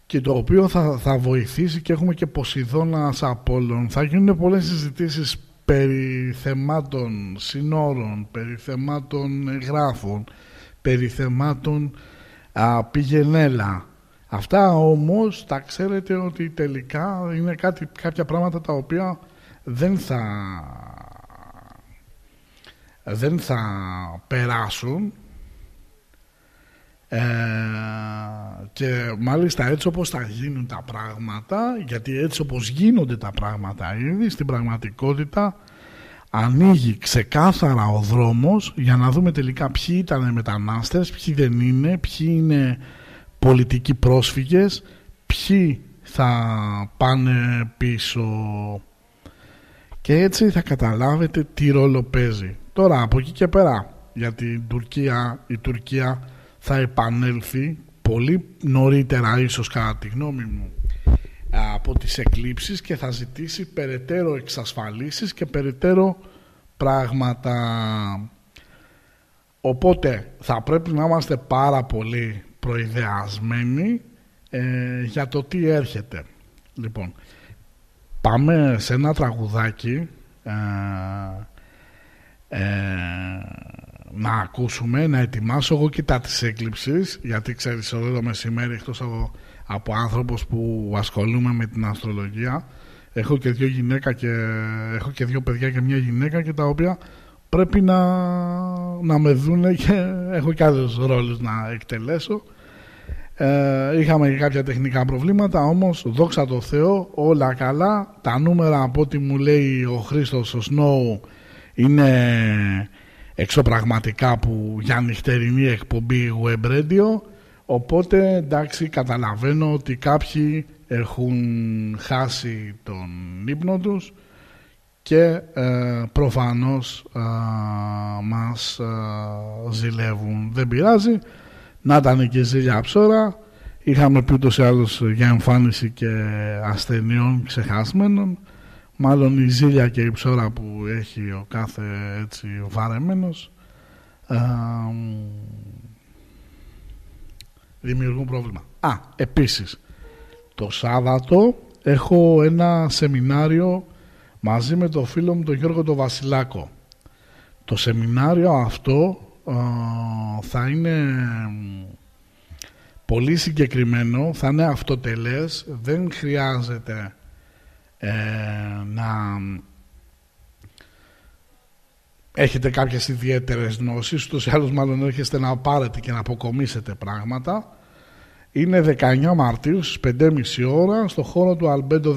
και το οποίο θα, θα βοηθήσει και έχουμε και Ποσειδώνας Απόλλων. Θα γίνουν πολλές συζητήσεις περί θεμάτων συνόρων, περί θεμάτων γράφων, περί θεμάτων α, πηγενέλα. Αυτά όμως τα ξέρετε ότι τελικά είναι κάτι, κάποια πράγματα τα οποία δεν θα, δεν θα περάσουν ε, και μάλιστα έτσι όπως θα γίνουν τα πράγματα γιατί έτσι όπως γίνονται τα πράγματα ήδη στην πραγματικότητα ανοίγει ξεκάθαρα ο δρόμος για να δούμε τελικά ποιοι ήταν μετανάστες ποιοι δεν είναι, ποιοι είναι πολιτικοί πρόσφυγες ποιοι θα πάνε πίσω. Και έτσι θα καταλάβετε τι ρόλο παίζει τώρα από εκεί και πέρα για την Τουρκία η Τουρκία θα επανέλθει πολύ νωρίτερα ίσως κατά τη γνώμη μου από τις εκλήψεις και θα ζητήσει περαιτέρω εξασφαλίσεις και περαιτέρω πράγματα. Οπότε θα πρέπει να είμαστε πάρα πολύ προειδεασμένοι ε, για το τι έρχεται. Λοιπόν, πάμε σε ένα τραγουδάκι ε, ε, να ακούσουμε, να ετοιμάσω εγώ κοιτά της έκλειψης γιατί ξέρεις εδώ το μεσημέρι εκτός από, από άνθρωπος που ασχολούμαι με την αστρολογία έχω και δύο γυναίκα και έχω και δύο παιδιά και μια γυναίκα και τα οποία πρέπει να, να με δούνε και έχω και άλλους ρόλους να εκτελέσω. Ε, είχαμε και κάποια τεχνικά προβλήματα όμως δόξα τω Θεώ όλα καλά. Τα νούμερα από ό,τι μου λέει ο Χρήστος ο Σνόου είναι εξωπραγματικά που για νυχτερινή εκπομπή web radio οπότε εντάξει καταλαβαίνω ότι κάποιοι έχουν χάσει τον ύπνο τους και ε, προφανώς ε, μας ε, ζηλεύουν. Δεν πειράζει. Να ήταν και ζήλια ψώρα. Είχαμε πει ούτως ή άλλως για εμφάνιση και ασθενειών ξεχάσμενων μάλλον η ζήλια και η ψώρα που έχει ο κάθε έτσι βαρεμένος α, δημιουργούν πρόβλημα. Α, επίσης, το Σάββατο έχω ένα σεμινάριο μαζί με το φίλο μου τον Γιώργο τον Βασιλάκο. Το σεμινάριο αυτό θα είναι πολύ συγκεκριμένο, θα είναι αυτοτελές, δεν χρειάζεται ε, να έχετε κάποιες ιδιαίτερες γνώσεις, ούτως ή άλλως μάλλον έρχεστε να πάρετε και να αποκομίσετε πράγματα. Είναι 19 Μαρτίου στις 5.30 ώρα στο χώρο του Αλμπέντο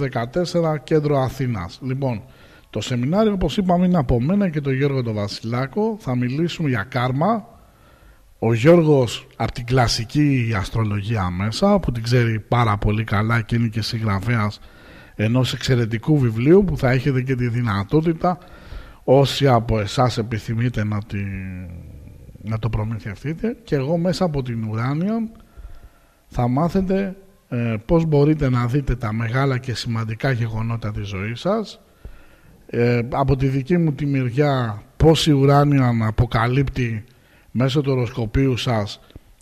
14 κέντρο Αθήνας. Λοιπόν, το σεμινάριο όπως είπαμε είναι από μένα και τον Γιώργο τον Βασιλάκο. Θα μιλήσουμε για κάρμα. Ο Γιώργος από την κλασική αστρολογία μέσα που την ξέρει πάρα πολύ καλά και είναι και συγγραφέας ενός εξαιρετικού βιβλίου που θα έχετε και τη δυνατότητα όσοι από εσάς επιθυμείτε να, τη, να το προμηθευτείτε και εγώ μέσα από την ουράνια θα μάθετε ε, πώς μπορείτε να δείτε τα μεγάλα και σημαντικά γεγονότα της ζωής σας. Ε, από τη δική μου τη μεριά πώς η ουράνια αποκαλύπτει μέσω του οροσκοπίου σας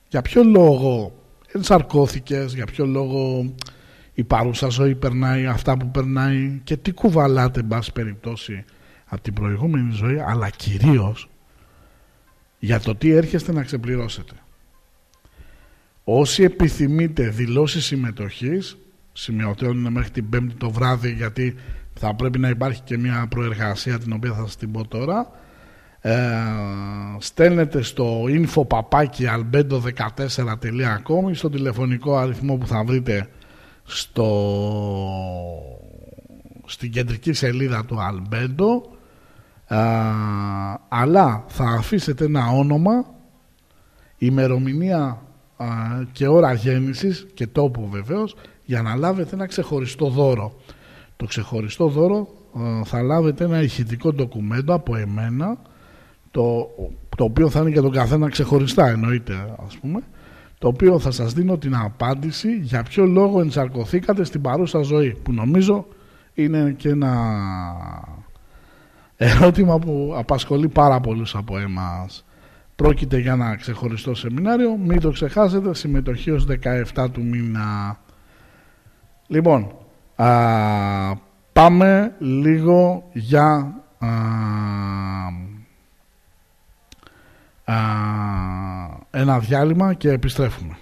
για ποιο λόγο ενσαρκώθηκες, για ποιο λόγο η παρούσα ζωή περνάει αυτά που περνάει και τι κουβαλάτε εν πάση περιπτώσει από την προηγούμενη ζωή αλλά κυρίως για το τι έρχεστε να ξεπληρώσετε. Όσοι επιθυμείτε δηλώσεις συμμετοχής σημειωτέων μέχρι την πέμπτη το βράδυ γιατί θα πρέπει να υπάρχει και μια προεργασία την οποία θα σας την πω τώρα ε, στέλνετε στο info.albedo14.com στο τηλεφωνικό αριθμό που θα βρείτε στο, στην κεντρική σελίδα του Αλμπέντο αλλά θα αφήσετε ένα όνομα ημερομηνία και ώρα γέννησης και τόπο βεβαίως για να λάβετε ένα ξεχωριστό δώρο. Το ξεχωριστό δώρο ε, θα λάβετε ένα ηχητικό ντοκουμέντο από εμένα το, το οποίο θα είναι για τον καθένα ξεχωριστά εννοείται ας πούμε το οποίο θα σας δίνω την απάντηση για ποιο λόγο ενσαρκωθήκατε στην παρούσα ζωή που νομίζω είναι και ένα ερώτημα που απασχολεί πάρα πολλούς από εμάς. Πρόκειται για ένα ξεχωριστό σεμινάριο, μην το ξεχάσετε, συμμετοχή ως 17 του μήνα. Λοιπόν, α, πάμε λίγο για α, α, ένα διάλειμμα και επιστρέφουμε.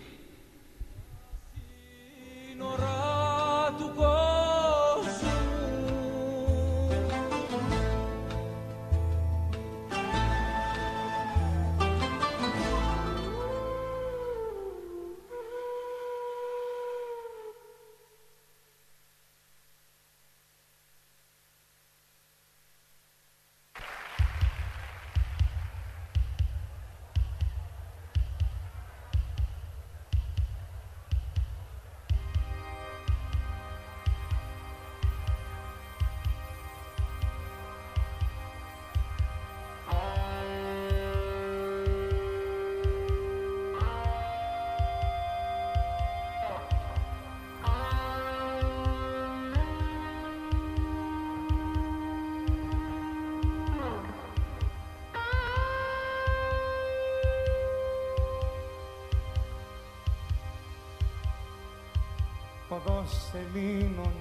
Οδός Ελλήνων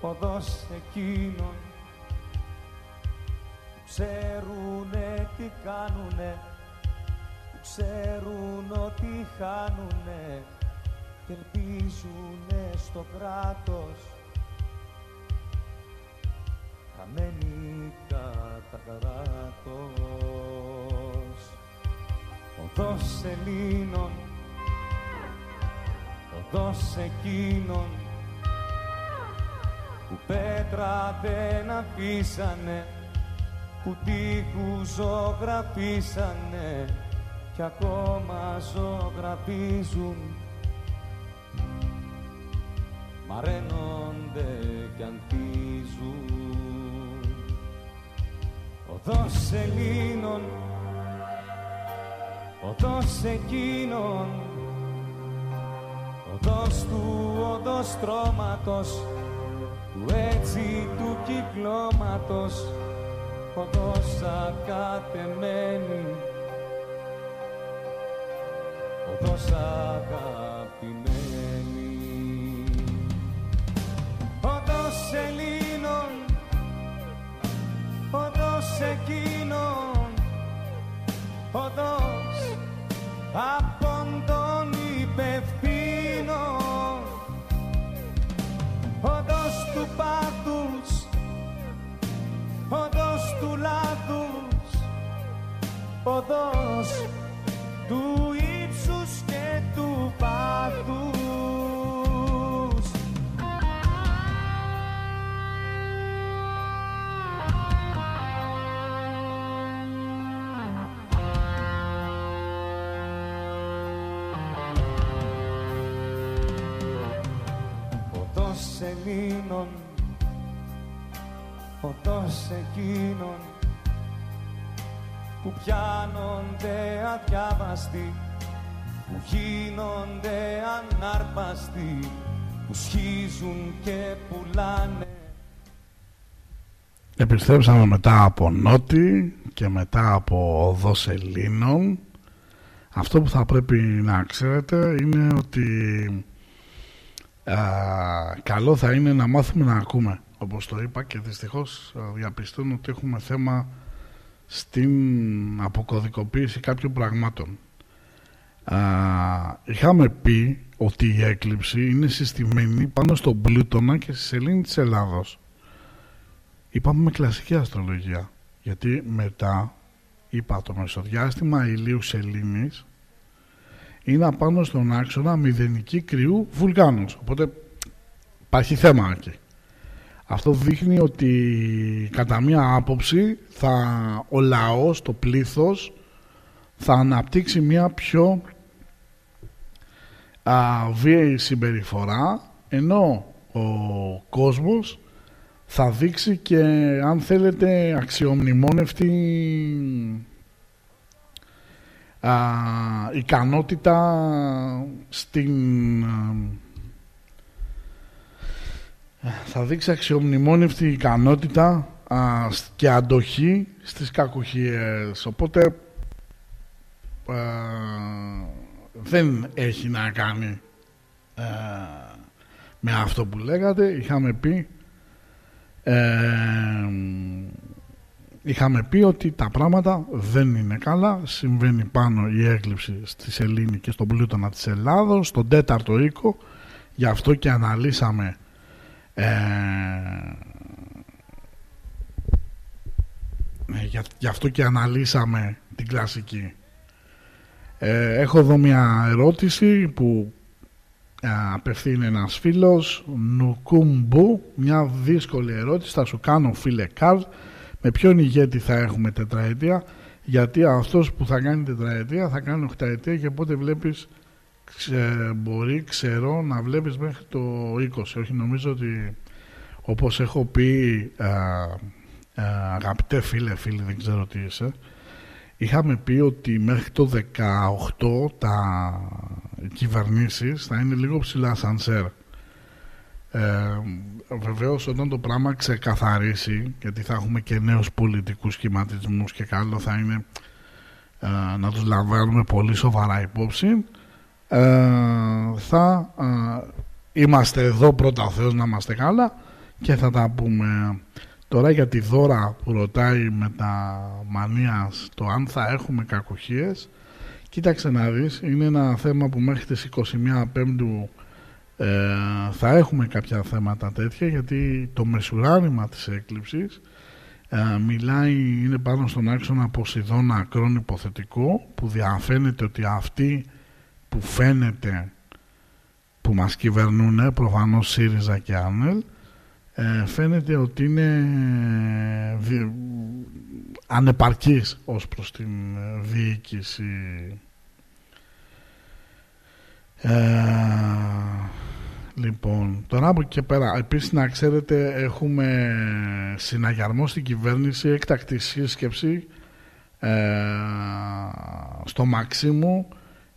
Οδός εκείνων που Ξέρουνε τι κάνουνε που Ξέρουν ότι χάνουνε Και ελπίζουνε στο κράτος. Χαμένοι κατά κράτος. Οδός Ελλήνων οδός εκείνων που πέτρα δεν αφήσανε που τείχους ζωγραφίσανε κι ακόμα ζωγραφίζουν. Μαραίνονται κι ανθίζουν. Οδός Ελλήνων οδός εκείνων οδός του οδοστρώματος του έτσι του κυκλώματος οδός ακατεμένη οδός αγαπημένη. Οδός Ελλήνων οδός εκείνων οδός απόν του λάθους οδός του ύψους και του πάθους. Οδός Ελλήνων οδός εκείνων που πιάνονται αδιάβαστοι που γίνονται ανάρπαστοι που σχίζουν και πουλάνε Επιστρέψαμε μετά από Νότι και μετά από Οδός Ελλήνων. Αυτό που θα πρέπει να ξέρετε είναι ότι α, καλό θα είναι να μάθουμε να ακούμε όπως το είπα και δυστυχώς α, διαπιστώνω ότι έχουμε θέμα στην αποκωδικοποίηση κάποιων πραγμάτων. Α, είχαμε πει ότι η έκλειψη είναι συστημένη πάνω στον πλούτονα και στη σελήνη της Ελλάδος. Είπαμε με κλασική αστρολογία. Γιατί μετά είπα το μεσοδιάστημα ηλίου σελήνης είναι απάνω στον άξονα μηδενική κρυού βουλγάνους. Οπότε υπάρχει θέμα εκεί. Αυτό δείχνει ότι κατά μία άποψη θα, ο λαός, το πλήθος θα αναπτύξει μία πιο α, βίαιη συμπεριφορά ενώ ο κόσμος θα δείξει και αν θέλετε αξιομνημόνευτη α, ικανότητα στην θα δείξει αξιομνημόνευτη ικανότητα α, και αντοχή στις κακουχίες οπότε δεν έχει να κάνει με αυτό που λέγατε. Είχαμε πει ε, είχαμε πει ότι τα πράγματα δεν είναι καλά. Συμβαίνει πάνω η έκλειψη στη σελήνη και στον πλούτονα της Ελλάδος στον τέταρτο οίκο. Γι' αυτό και αναλύσαμε ε, ε γι' αυτό και αναλύσαμε την κλασική. Ε, έχω εδώ μια ερώτηση που απευθύνει ένας φίλος Νουκούμπου. Μια δύσκολη ερώτηση θα σου κάνω φίλε Καρλ. Με ποιον ηγέτη θα έχουμε τετραετία; Γιατί αυτός που θα κάνει τετραετία θα κάνει οχταετία και πότε βλέπεις ξε, μπορεί ξέρω να βλέπεις μέχρι το 20 όχι νομίζω ότι όπως έχω πει α, α, αγαπητέ φίλε φίλε δεν ξέρω τι είσαι είχαμε πει ότι μέχρι το 18 τα κυβερνήσεις θα είναι λίγο ψηλά σαν σερ. Ε, βεβαίως όταν το πράγμα ξεκαθαρίσει γιατί θα έχουμε και νέους πολιτικούς σχηματισμούς και καλό θα είναι ε, να τους λαμβάνουμε πολύ σοβαρά υπόψη ε, θα ε, είμαστε εδώ πρώτα ο Θεός να είμαστε καλά και θα τα πούμε. Τώρα για τη δώρα που ρωτάει με τα μανίας το αν θα έχουμε κακοχίες κοίταξε να δεις είναι ένα θέμα που μέχρι τις 21 Πέμπτου ε, θα έχουμε κάποια θέματα τέτοια γιατί το μεσουράνημα της έκλειψης ε, μιλάει, είναι πάνω στον άξονα Ποσειδώνα ακρόν υποθετικό που διαφαίνεται ότι αυτοί που φαίνεται που μας κυβερνούν προφανώς ΣΥΡΙΖΑ και ΑΝΕΛ ε, φαίνεται ότι είναι ε, ανεπαρκής ως προς την ε, διοίκηση. Ε, λοιπόν τώρα από εκεί και πέρα επίσης να ξέρετε έχουμε συναγερμό στην κυβέρνηση έκτακτη σύσκεψη στο Μαξίμου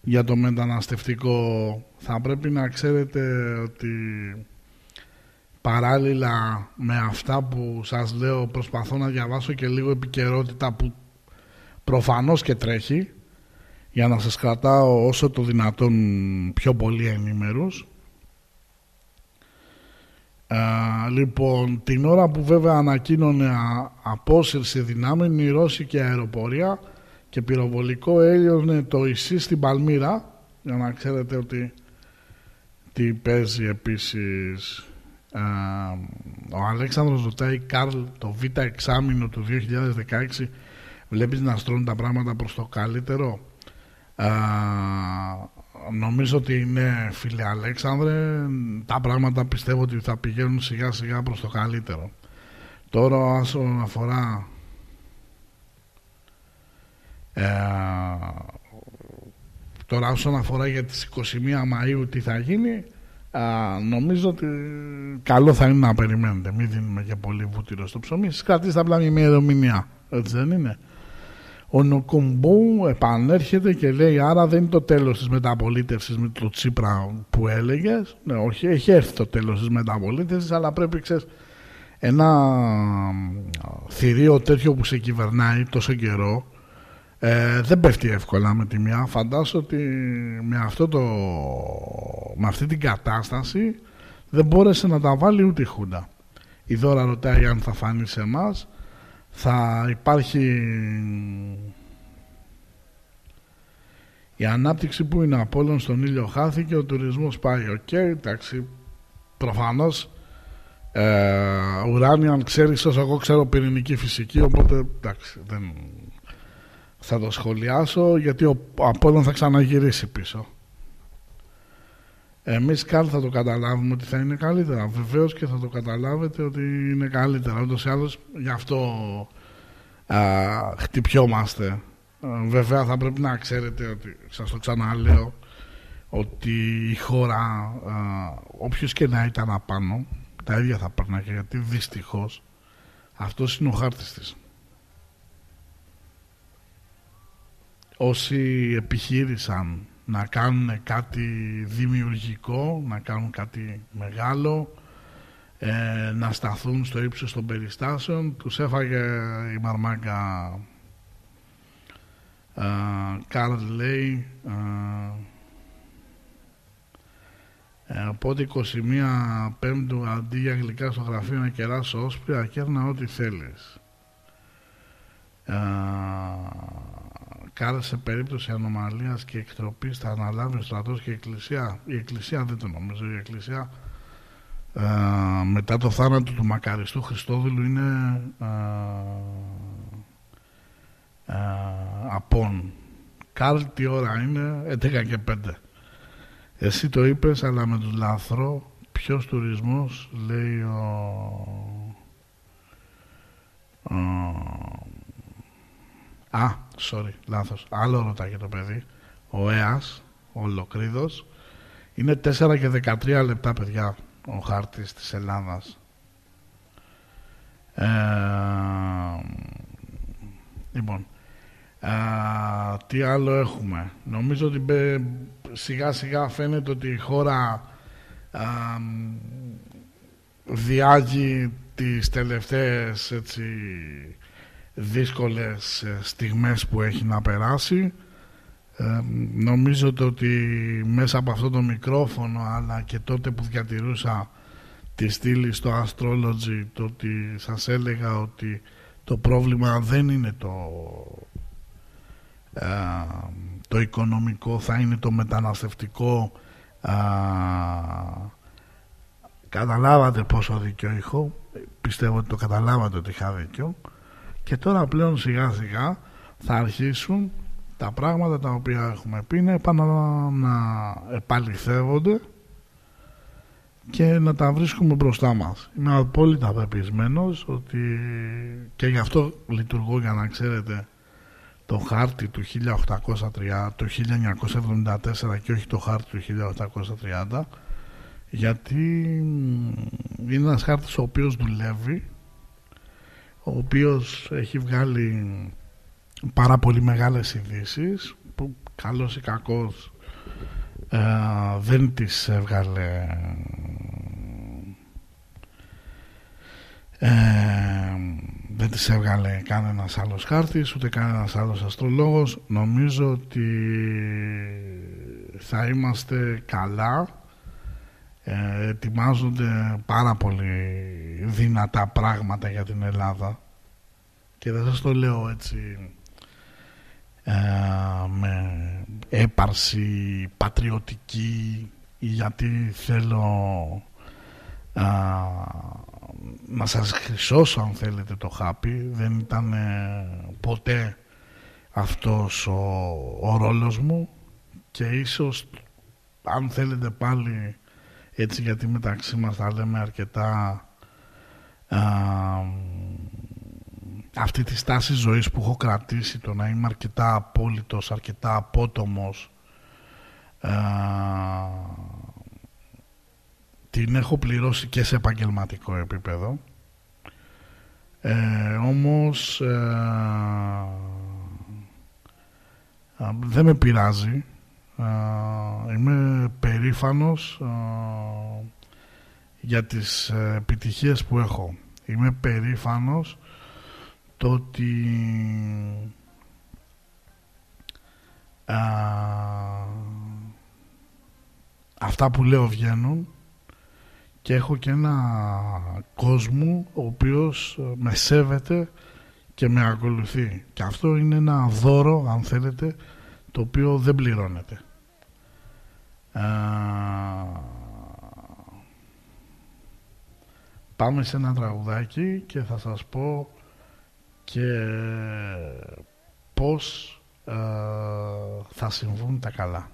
για το μεταναστευτικό θα πρέπει να ξέρετε ότι παράλληλα με αυτά που σας λέω προσπαθώ να διαβάσω και λίγο επικαιρότητα που προφανώς και τρέχει για να σας κρατάω όσο το δυνατόν πιο πολύ ενήμερους. λοιπόν, την ώρα που βέβαια ανακοίνωνε απόσυρση δυνάμεων η Ρώσικη αεροπορία και πυροβολικό έλειωνε το ΙΣΥ στην Παλμύρα για να ξέρετε ότι τι παίζει επίσης ο Αλέξανδρος ρωτάει Καρλ το β' εξάμεινο του 2016 βλέπεις να στρώνουν τα πράγματα προς το καλύτερο; Νομίζω ότι είναι φίλε Αλέξανδρε τα πράγματα πιστεύω ότι θα πηγαίνουν σιγά σιγά προς το καλύτερο. Τώρα όσον αφορά ε, τώρα όσον αφορά για τις 21 Μαΐου τι θα γίνει Α, νομίζω ότι καλό θα είναι να περιμένετε. Μην δίνουμε και πολύ βούτυρο στο ψωμί. Σας κρατήστε απλά μια ημερομηνία. Έτσι δεν είναι. Ο Νοκομπού επανέρχεται και λέει άρα δεν είναι το τέλος της μεταπολίτευσης με το Τσίπρα που έλεγες. Ναι, όχι, έχει έρθει το τέλος της μεταπολίτευσης αλλά πρέπει ξέρεις, ένα θηρίο τέτοιο που σε κυβερνάει τόσο καιρό ε, δεν πέφτει εύκολα με τη μία. Φαντάσου ότι με, αυτό το, με αυτή την κατάσταση δεν μπόρεσε να τα βάλει ούτε η Χούντα. Η Δώρα ρωτάει αν θα φανεί σε εμάς. Θα υπάρχει η ανάπτυξη που είναι από όλων στον ήλιο χάθηκε, ο τουρισμός πάει OK, okay, εντάξει, προφανώς ε, ουράνιο αν ξέρεις όσο εγώ ξέρω πυρηνική φυσική, οπότε εντάξει, δεν, θα το σχολιάσω γιατί ο Απόλλων θα ξαναγυρίσει πίσω. Εμείς καν θα το καταλάβουμε ότι θα είναι καλύτερα. Βεβαίως και θα το καταλάβετε ότι είναι καλύτερα. Όντως ή άλλως γι' αυτό α, χτυπιόμαστε. Βέβαια θα πρέπει να ξέρετε ότι, σας το ξαναλέω, ότι η χώρα, α, όποιος και να ήταν απάνω, τα ίδια θα περνάγε γιατί δυστυχώς αυτός είναι ο χάρτης της. Όσοι επιχείρησαν να κάνουν κάτι δημιουργικό, να κάνουν κάτι μεγάλο, ε, να σταθούν στο ύψος των περιστάσεων, τους έφαγε η Μαρμάγκα ε, Καρλ λέει ε, οπότε 21 Πέμπτου αντί για γλυκά στο γραφείο να κεράσω όσπρια κέρνα ό,τι θέλεις. Ε, Κάρα σε περίπτωση ανομαλίας και εκτροπής θα αναλάβει ο στρατός και η εκκλησία. Η εκκλησία δεν το νομίζω. Η εκκλησία ε, μετά το θάνατο του μακαριστού Χριστόδουλου είναι ε, ε, απόν. Καρλ τι ώρα είναι 11 και 5. Εσύ το είπες αλλά με τον λάθρο ποιος τουρισμός λέει ο, ο Α, sorry, λάθος. Άλλο ρωτάει το παιδί. Ο ΕΑΣ, ο Λοκρίδος, είναι 4 και 13 λεπτά, παιδιά, ο χάρτης της Ελλάδας. Ε, λοιπόν, ε, τι άλλο έχουμε; Νομίζω ότι σιγά σιγά φαίνεται ότι η χώρα ε, διάγει τις τελευταίες έτσι, δύσκολες ε, στιγμές που έχει να περάσει. Ε, νομίζω ότι μέσα από αυτό το μικρόφωνο αλλά και τότε που διατηρούσα τη στήλη στο Astrology το ότι σας έλεγα ότι το πρόβλημα δεν είναι το ε, το οικονομικό θα είναι το μεταναστευτικό ε, καταλάβατε πόσο δίκιο έχω. Πιστεύω ότι το καταλάβατε ότι είχα δίκιο και τώρα πλέον σιγά σιγά θα αρχίσουν τα πράγματα τα οποία έχουμε πει να, να επαληθεύονται και να τα βρίσκουμε μπροστά μας. Είμαι απόλυτα πεπισμένος ότι και γι' αυτό λειτουργώ για να ξέρετε το χάρτη του 1830, το 1974 και όχι το χάρτη του 1830 γιατί είναι ένας χάρτης ο οποίος δουλεύει ο οποίος έχει βγάλει πάρα πολύ μεγάλες ειδήσεις που καλός ή κακός ε, δεν τις έβγαλε ε, δεν τις έβγαλε κανένας άλλος χάρτης ούτε κανένας άλλος αστρολόγος. Νομίζω ότι θα είμαστε καλά ε, ετοιμάζονται πάρα πολύ δυνατά πράγματα για την Ελλάδα. Και δεν σας το λέω έτσι ε, με έπαρση πατριωτική ή γιατί θέλω ε, να σας χρυσώσω αν θέλετε το χάπι. Δεν ήταν ποτέ αυτός ο, ο ρόλος μου. Και ίσως αν θέλετε πάλι έτσι γιατί μεταξύ μας θα λέμε αρκετά α, αυτή τη στάση ζωής που έχω κρατήσει το να είμαι αρκετά απόλυτος, αρκετά απότομος α, την έχω πληρώσει και σε επαγγελματικό επίπεδο. Ε, όμως ε, δεν με πειράζει είμαι περήφανος για τις ε, επιτυχίες που έχω. Είμαι περήφανος το ότι αυτά που λέω βγαίνουν και έχω και ένα κόσμο ο οποίος ε, με σέβεται και με ακολουθεί και αυτό είναι ένα δώρο αν θέλετε το οποίο δεν πληρώνεται πάμε σε ένα τραγουδάκι και θα σας πω και πώς θα συμβούν τα καλά.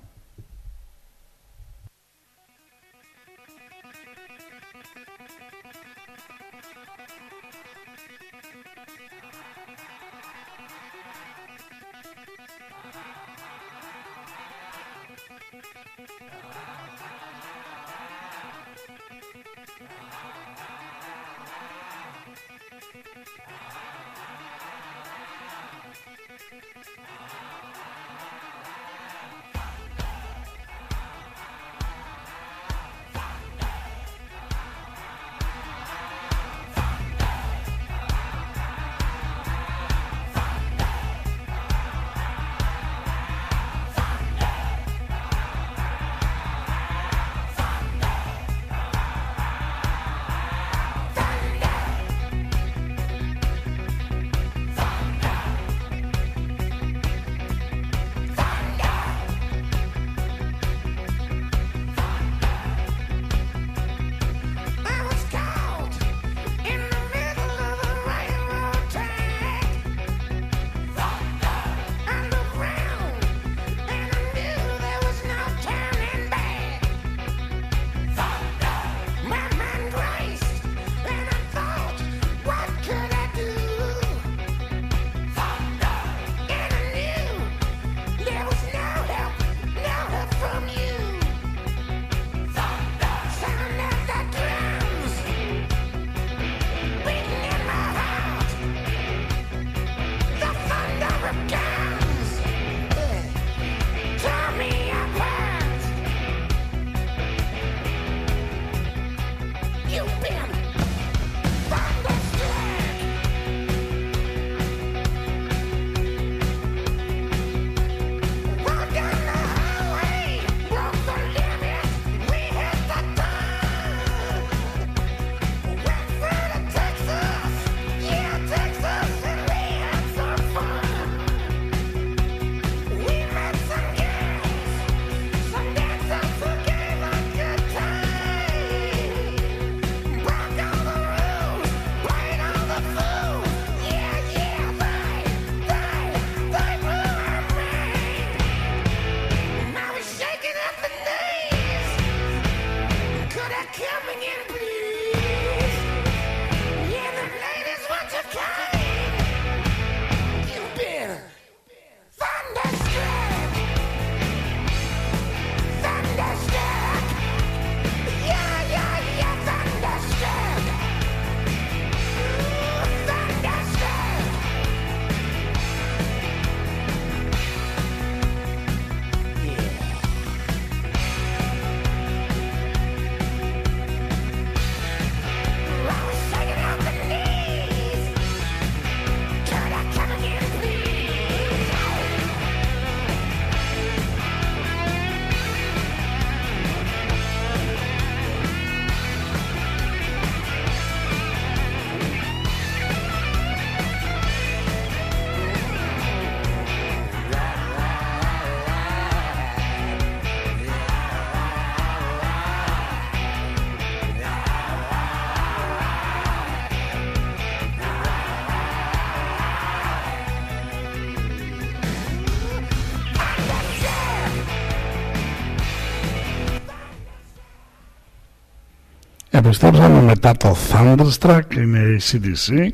Επιστρέψαμε μετά το Thunderstruck, είναι η CDC,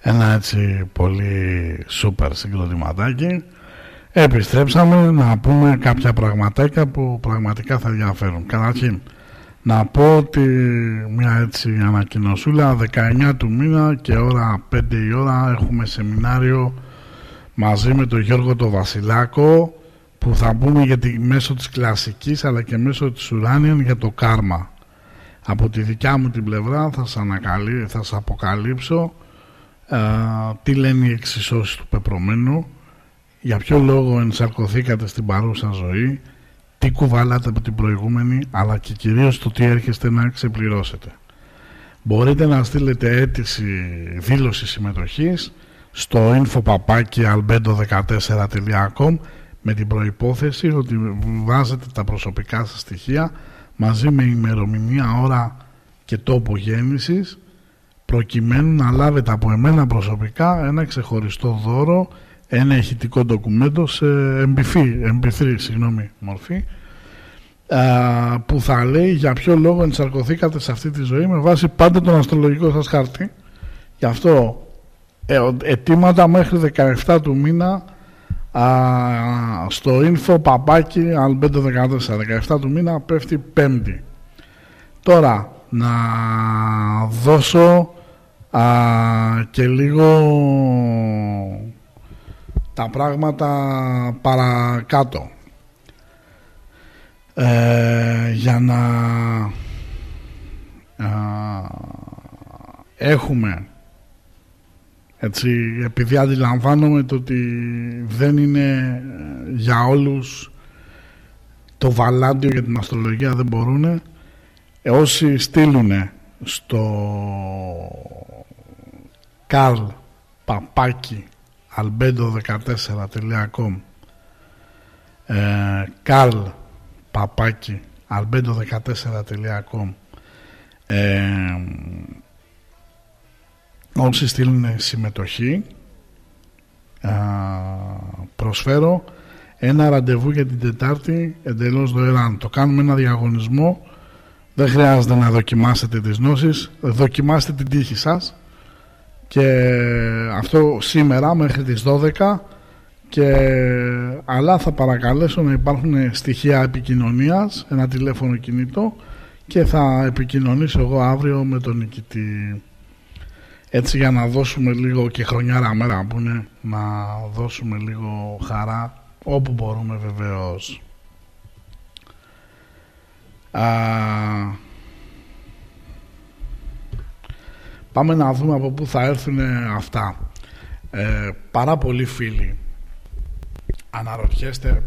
ένα έτσι πολύ σούπερ συγκροτηματάκι. Επιστρέψαμε να πούμε κάποια πραγματάκια που πραγματικά θα ενδιαφέρουν. Καταρχήν, να πω ότι μια έτσι ανακοινωσούλα 19 του μήνα και ώρα 5 η ώρα έχουμε σεμινάριο μαζί με τον Γιώργο το Βασιλάκο που θα πούμε για τη, μέσω της κλασικής αλλά και μέσω της ουράνιαν για το κάρμα. Από τη δικιά μου την πλευρά θα σας, θα σας αποκαλύψω α, τι λένε οι εξισώσεις του πεπρωμένου, για ποιο λόγο ενσαρκωθήκατε στην παρούσα ζωή, τι κουβαλάτε από την προηγούμενη, αλλά και κυρίως το τι έρχεστε να ξεπληρώσετε. Μπορείτε να στείλετε αίτηση δήλωση συμμετοχής στο infopapaki.albedo14.com με την προϋπόθεση ότι βάζετε τα προσωπικά σας στοιχεία μαζί με ημερομηνία, ώρα και τόπο γέννησης προκειμένου να λάβετε από εμένα προσωπικά ένα ξεχωριστό δώρο ένα ηχητικό ντοκουμέντο σε MP3, MP3 συγγνώμη, μορφή α, που θα λέει για ποιο λόγο ενσαρκωθήκατε σε αυτή τη ζωή με βάση πάντα τον αστρολογικό σας χάρτη. Γι' αυτό ε, αιτήματα μέχρι 17 του μήνα α, στο info παπάκι αλμπέντο 14 17 του μήνα πέφτει πέμπτη. Τώρα να δώσω α, και λίγο τα πράγματα παρακάτω. Ε, για να έχουμε έτσι, επειδή αντιλαμβάνομαι το ότι δεν είναι ε, για όλους το βαλάντιο για την αστρολογία δεν μπορούν ε, όσοι στείλουν στο Καρλ Παπάκι albedo14.com Καρλ Παπάκι albedo14.com όσοι στείλουν συμμετοχή προσφέρω ένα ραντεβού για την Τετάρτη εντελώς δωρεάν. Το κάνουμε ένα διαγωνισμό. Δεν χρειάζεται να δοκιμάσετε τις γνώσεις. Δοκιμάστε την τύχη σας. Και αυτό σήμερα μέχρι τις 12 και αλλά θα παρακαλέσω να υπάρχουν στοιχεία επικοινωνίας, ένα τηλέφωνο κινητό και θα επικοινωνήσω εγώ αύριο με τον νικητή έτσι για να δώσουμε λίγο και χρονιάρα μέρα που είναι να δώσουμε λίγο χαρά όπου μπορούμε βεβαίως. Α, πάμε να δούμε από πού θα έρθουν αυτά. Ε, πάρα πολλοί φίλοι αναρωτιέστε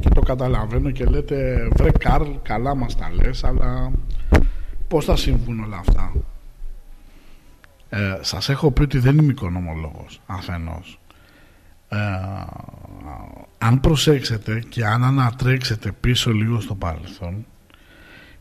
και το καταλαβαίνω και λέτε βρε Καρλ καλά μας τα λες αλλά πως θα συμβούν όλα αυτά ε, σας έχω πει ότι δεν είμαι οικονομολόγος αφενός. Ε, αν προσέξετε και αν ανατρέξετε πίσω λίγο στο παρελθόν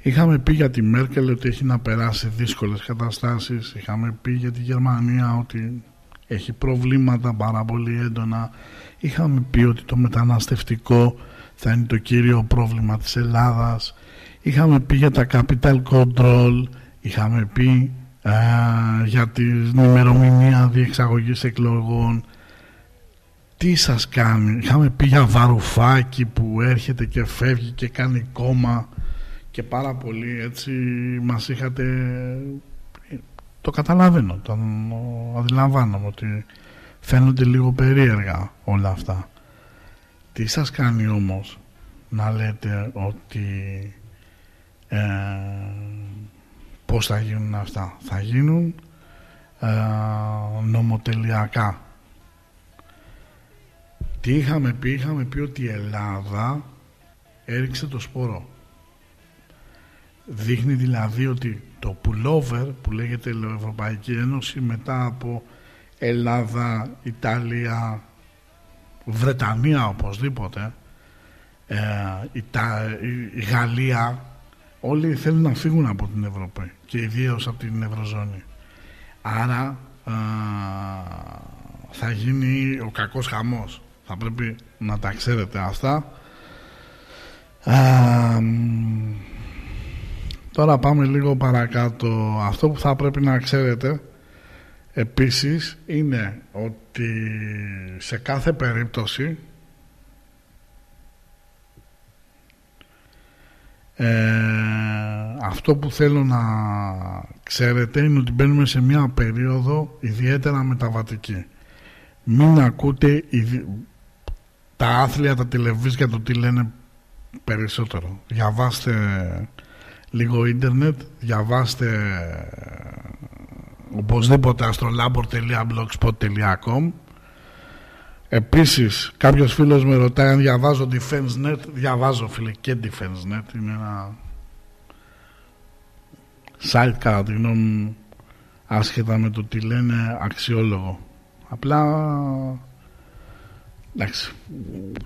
είχαμε πει για τη Μέρκελ ότι έχει να περάσει δύσκολες καταστάσεις είχαμε πει για τη Γερμανία ότι έχει προβλήματα πάρα πολύ έντονα είχαμε πει ότι το μεταναστευτικό θα είναι το κύριο πρόβλημα της Ελλάδας είχαμε πει για τα capital control είχαμε πει ε, για την ημερομηνία διεξαγωγής εκλογών τι σας κάνει; Είχαμε πει για Βαρουφάκη που έρχεται και φεύγει και κάνει κόμμα και πάρα πολύ έτσι μας είχατε το καταλαβαίνω το αντιλαμβάνομαι ότι φαίνονται λίγο περίεργα όλα αυτά. Τι σας κάνει όμως να λέτε ότι ε, Πώς θα γίνουν αυτά. Θα γίνουν ε, νομοτελειακά. Τι είχαμε πει, είχαμε πει ότι η Ελλάδα έριξε το σπόρο. Δείχνει δηλαδή ότι το pullover που λέγεται Ευρωπαϊκή Ένωση μετά από Ελλάδα, Ιταλία, Βρετανία οπωσδήποτε, ε, η, η Γαλλία όλοι θέλουν να φύγουν από την Ευρώπη και ιδίως από την Ευρωζώνη. Άρα α, θα γίνει ο κακός χαμός. Θα πρέπει να τα ξέρετε αυτά. Α, Τώρα πάμε λίγο παρακάτω. Αυτό που θα πρέπει να ξέρετε επίσης είναι ότι σε κάθε περίπτωση ε, αυτό που θέλω να ξέρετε είναι ότι μπαίνουμε σε μια περίοδο ιδιαίτερα μεταβατική. Μην ακούτε τα άθλια, τα τηλεβίζια, το τι λένε περισσότερο. Διαβάστε λίγο ίντερνετ, διαβάστε οπωσδήποτε astrolabor.blogspot.com Επίσης κάποιος φίλος με ρωτάει αν διαβάζω DefenseNet διαβάζω φίλε και DefenseNet είναι ένα site κατά τη γνώμη μου άσχετα με το τι λένε αξιόλογο. Απλά εντάξει,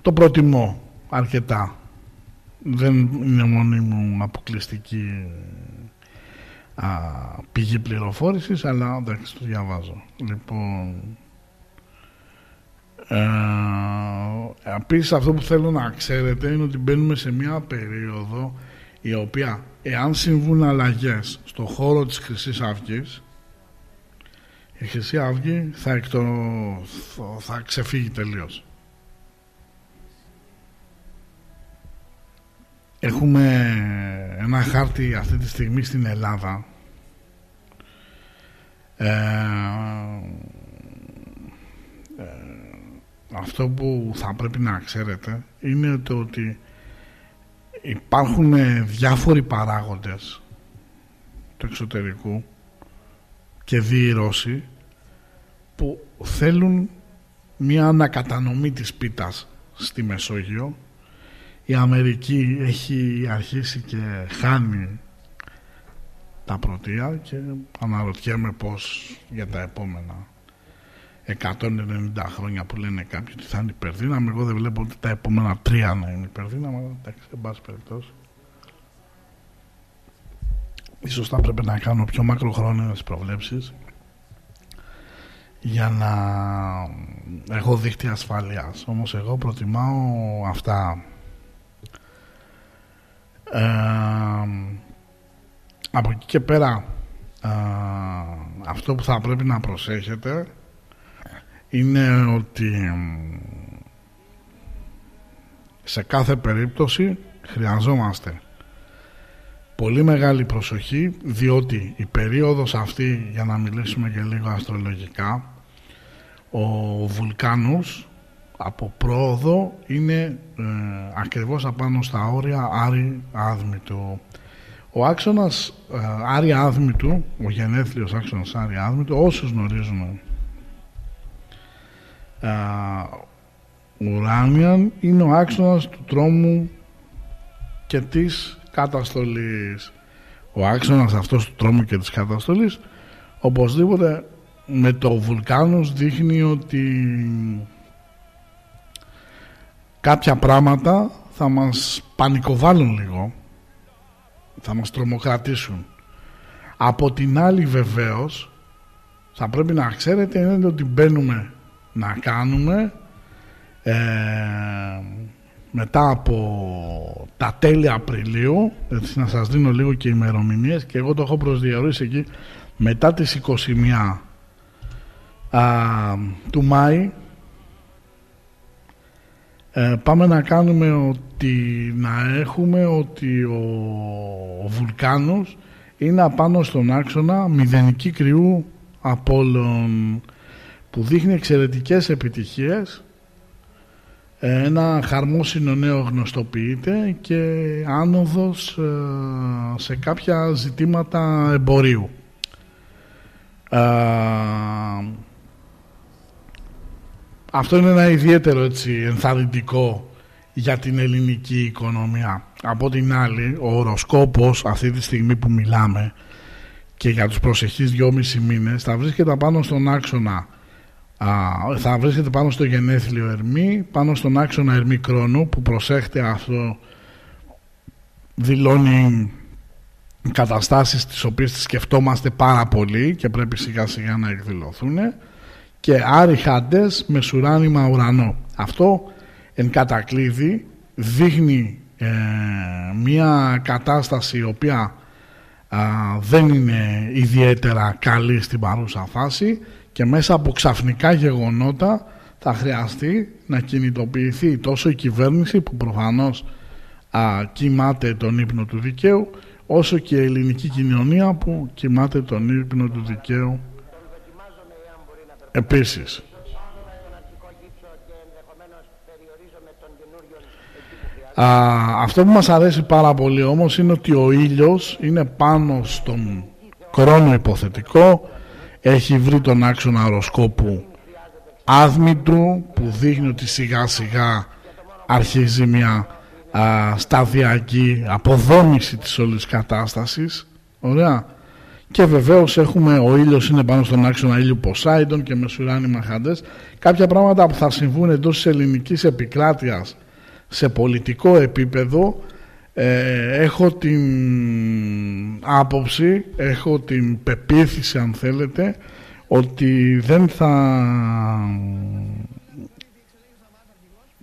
το προτιμώ αρκετά. Δεν είναι μόνη μου αποκλειστική α, πηγή πληροφόρησης αλλά εντάξει το διαβάζω. Λοιπόν ε, επίσης αυτό που θέλω να ξέρετε είναι ότι μπαίνουμε σε μια περίοδο η οποία εάν συμβούν αλλαγές στο χώρο της χρυσής Αυγής η Χρυσή Αυγή θα, εκτο... θα ξεφύγει τελείως. Έχουμε ένα χάρτη αυτή τη στιγμή στην Ελλάδα. Ε, ε, αυτό που θα πρέπει να ξέρετε είναι το ότι υπάρχουν διάφοροι παράγοντες του εξωτερικού και δύο Ρώσοι που θέλουν μια ανακατανομή της πίτας στη Μεσόγειο. Η Αμερική έχει αρχίσει και χάνει τα πρωτεία και αναρωτιέμαι πως για τα επόμενα 190 χρόνια που λένε κάποιοι ότι θα είναι υπερδύναμη. Εγώ δεν βλέπω ότι τα επόμενα τρία να είναι υπερδύναμα εντάξει, εν πάση περιπτώσει. Ίσως θα πρέπει να κάνω πιο μακροχρόνιες προβλέψεις για να έχω δίχτυα ασφαλείας. Όμως εγώ προτιμάω αυτά. Από εκεί και πέρα αυτό που θα πρέπει να προσέχετε είναι ότι σε κάθε περίπτωση χρειαζόμαστε πολύ μεγάλη προσοχή διότι η περίοδος αυτή για να μιλήσουμε και λίγο αστρολογικά ο Βουλκάνος από πρόοδο είναι ε, ακριβώς απάνω στα όρια Άρη Άδμητου. Ο άξονας ε, Άρη Άδμητου, ο γενέθλιος άξονας Άρη Άδμητου, όσους γνωρίζουν ε, Ουράνιαν, είναι ο άξονας του τρόμου και της καταστολής. Ο άξονας αυτός του τρόμου και της καταστολής οπωσδήποτε με το βουλκάνος δείχνει ότι κάποια πράγματα θα μας πανικοβάλλουν λίγο θα μας τρομοκρατήσουν από την άλλη βεβαίως θα πρέπει να ξέρετε είναι ότι μπαίνουμε να κάνουμε ε, μετά από τα τέλη Απριλίου έτσι να σας δίνω λίγο και ημερομηνίες και εγώ το έχω προσδιορίσει εκεί μετά τις 21 του Μάη ε, πάμε να κάνουμε ότι να έχουμε ότι ο, ο βουλκάνος είναι απάνω στον άξονα μηδενική κρυού Απόλλων που δείχνει εξαιρετικές επιτυχίες ε, ένα χαρμόσυνο νέο γνωστοποιείται και άνοδος ε, σε κάποια ζητήματα εμπορίου. Αυτό είναι ένα ιδιαίτερο έτσι, ενθαρρυντικό για την ελληνική οικονομία. Από την άλλη, ο οροσκόπος αυτή τη στιγμή που μιλάμε και για τους προσεχείς δυόμισι μήνες θα βρίσκεται πάνω στον άξονα α, θα βρίσκεται πάνω στο γενέθλιο Ερμή πάνω στον άξονα Ερμή Κρόνου που προσέχτε αυτό δηλώνει καταστάσεις τις οποίες τις σκεφτόμαστε πάρα πολύ και πρέπει σιγά σιγά να εκδηλωθούν και Άρη Χάντες με σουράνιμα ουρανό. Αυτό εν κατακλείδη δείχνει ε, μια κατάσταση η οποία δεν είναι ιδιαίτερα καλή στην παρούσα φάση και μέσα από ξαφνικά γεγονότα θα χρειαστεί να κινητοποιηθεί τόσο η κυβέρνηση που προφανώς α, κοιμάται τον ύπνο του δικαίου όσο και η ελληνική κοινωνία που κοιμάται τον ύπνο του δικαίου επίσης. Α, αυτό που μας αρέσει πάρα πολύ όμως είναι ότι ο ήλιος είναι πάνω στον χρόνο υποθετικό έχει βρει τον άξονα αεροσκόπου άδμητρου που δείχνει ότι σιγά σιγά αρχίζει μια α, σταδιακή αποδόμηση της όλης κατάστασης. Ωραία. Και βεβαίως έχουμε ο ήλιος είναι πάνω στον άξονα ήλιου Ποσάιντον και Μεσουράνοι Μαχαντές. Κάποια πράγματα που θα συμβούν εντός της ελληνικής επικράτειας σε πολιτικό επίπεδο ε, έχω την άποψη, έχω την πεποίθηση αν θέλετε ότι δεν θα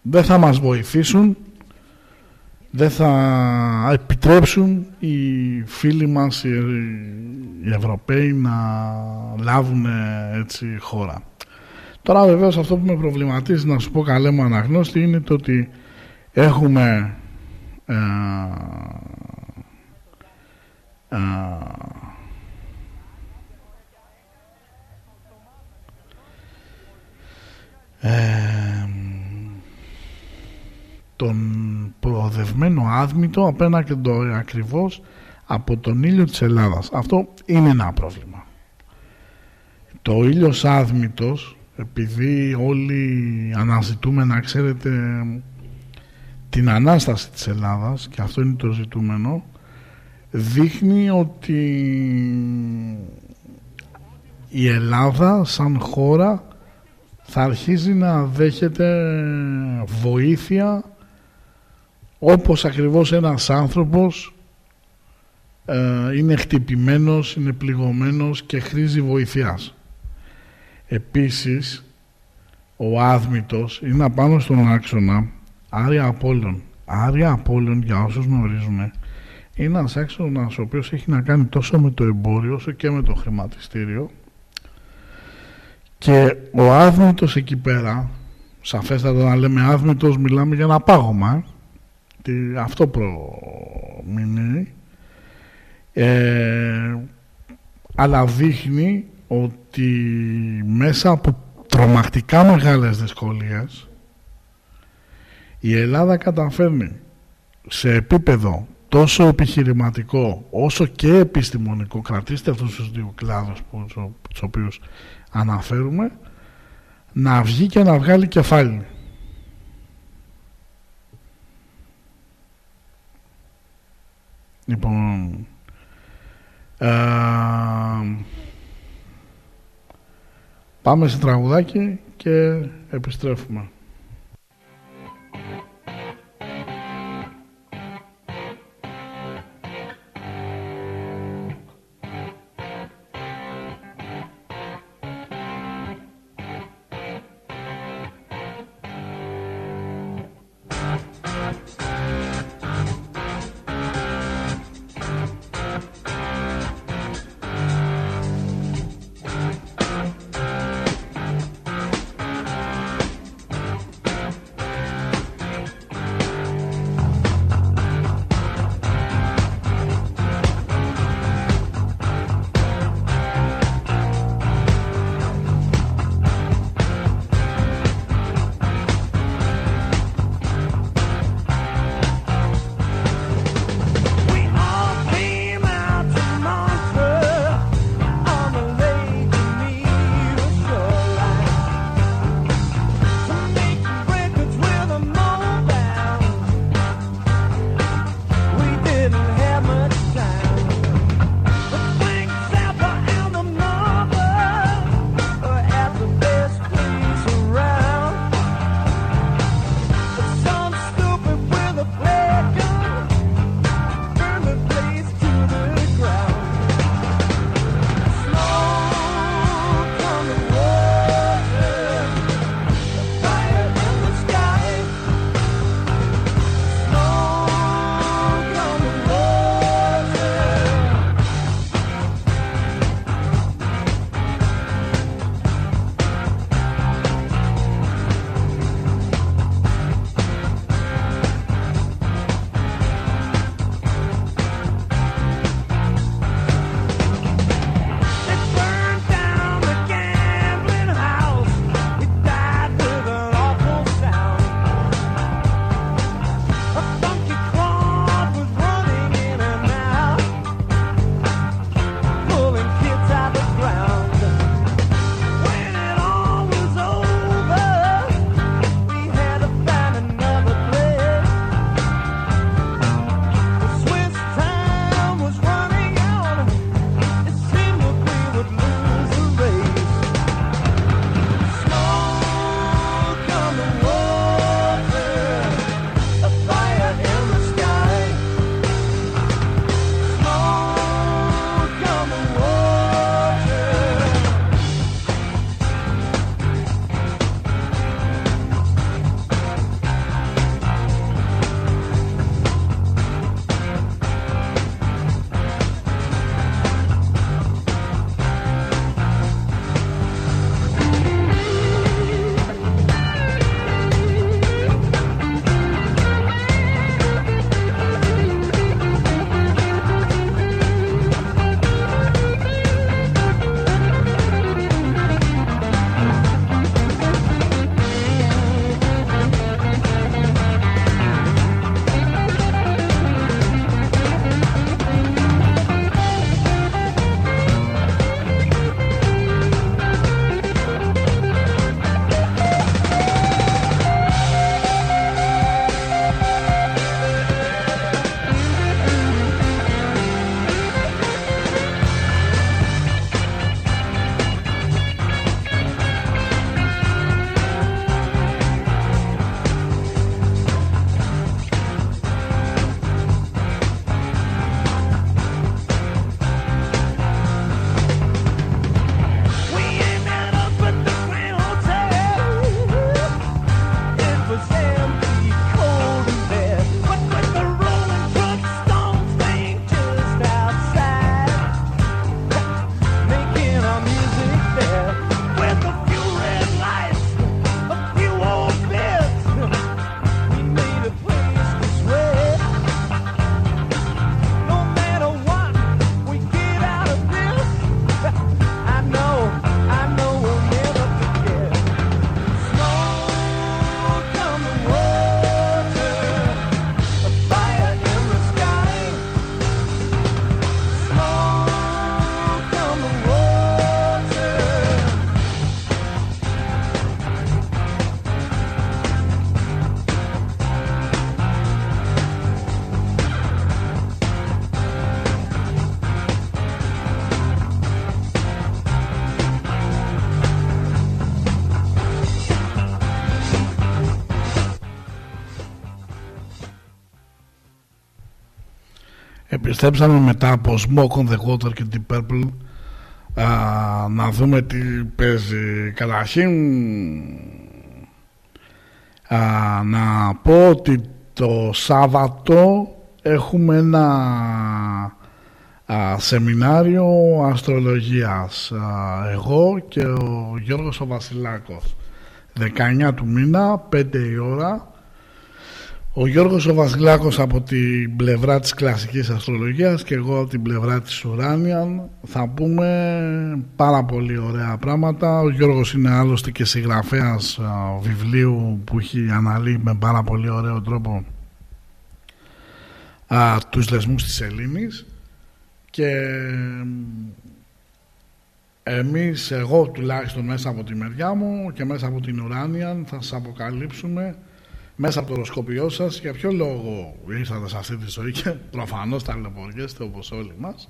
δεν θα μας βοηθήσουν δεν θα επιτρέψουν οι φίλοι μας οι, Ευρωπαίοι να λάβουν έτσι χώρα. Τώρα βεβαίως αυτό που με προβληματίζει να σου πω καλέ μου αναγνώστη είναι το ότι έχουμε ε, ε, ε, τον προοδευμένο άδμητο απέναντι το ακριβώς από τον ήλιο της Ελλάδας. Αυτό είναι ένα πρόβλημα. Το ήλιος άδμητος, επειδή όλοι αναζητούμε να ξέρετε την Ανάσταση της Ελλάδας και αυτό είναι το ζητούμενο δείχνει ότι η Ελλάδα σαν χώρα θα αρχίζει να δέχεται βοήθεια όπως ακριβώς ένας άνθρωπος ε, είναι χτυπημένος, είναι πληγωμένος και χρήζει βοηθειάς. Επίσης, ο άδμητος είναι απάνω στον άξονα Άρια Απόλλων. Άρια Απόλλων, για όσους γνωρίζουμε, είναι ένας άξονας ο οποίος έχει να κάνει τόσο με το εμπόριο όσο και με το χρηματιστήριο και ο άδμητος εκεί πέρα, σαφέστατα να λέμε άδμητος μιλάμε για ένα πάγωμα, τι, αυτό προμηνύει, ε, αλλά δείχνει ότι μέσα από τρομακτικά μεγάλες δυσκολίες η Ελλάδα καταφέρνει σε επίπεδο τόσο επιχειρηματικό όσο και επιστημονικό κρατήστε αυτούς τους δύο κλάδους που, τους οποίους αναφέρουμε να βγει και να βγάλει κεφάλι. Λοιπόν ε, πάμε σε τραγουδάκι και επιστρέφουμε Επιστρέψαμε μετά από Smoke on the Water και Deep Purple α, να δούμε τι παίζει. Καταρχήν α, να πω ότι το Σάββατο έχουμε ένα α, σεμινάριο αστρολογίας εγώ και ο Γιώργος ο Βασιλάκος 19 του μήνα 5 η ώρα ο Γιώργος ο Βασιλάκος από την πλευρά της κλασικής αστρολογίας και εγώ από την πλευρά της Ουράνιαν θα πούμε πάρα πολύ ωραία πράγματα. Ο Γιώργος είναι άλλωστε και συγγραφέας βιβλίου που έχει αναλύει με πάρα πολύ ωραίο τρόπο α, τους λεσμούς της Ελλήνης και εμείς, εγώ τουλάχιστον μέσα από τη μεριά μου και μέσα από την Ουράνιαν θα σας αποκαλύψουμε μέσα από το οροσκόπιό σας για ποιο λόγο ήρθατε σε αυτή τη ζωή και προφανώς ταλαιπωριέστε όπως όλοι μας.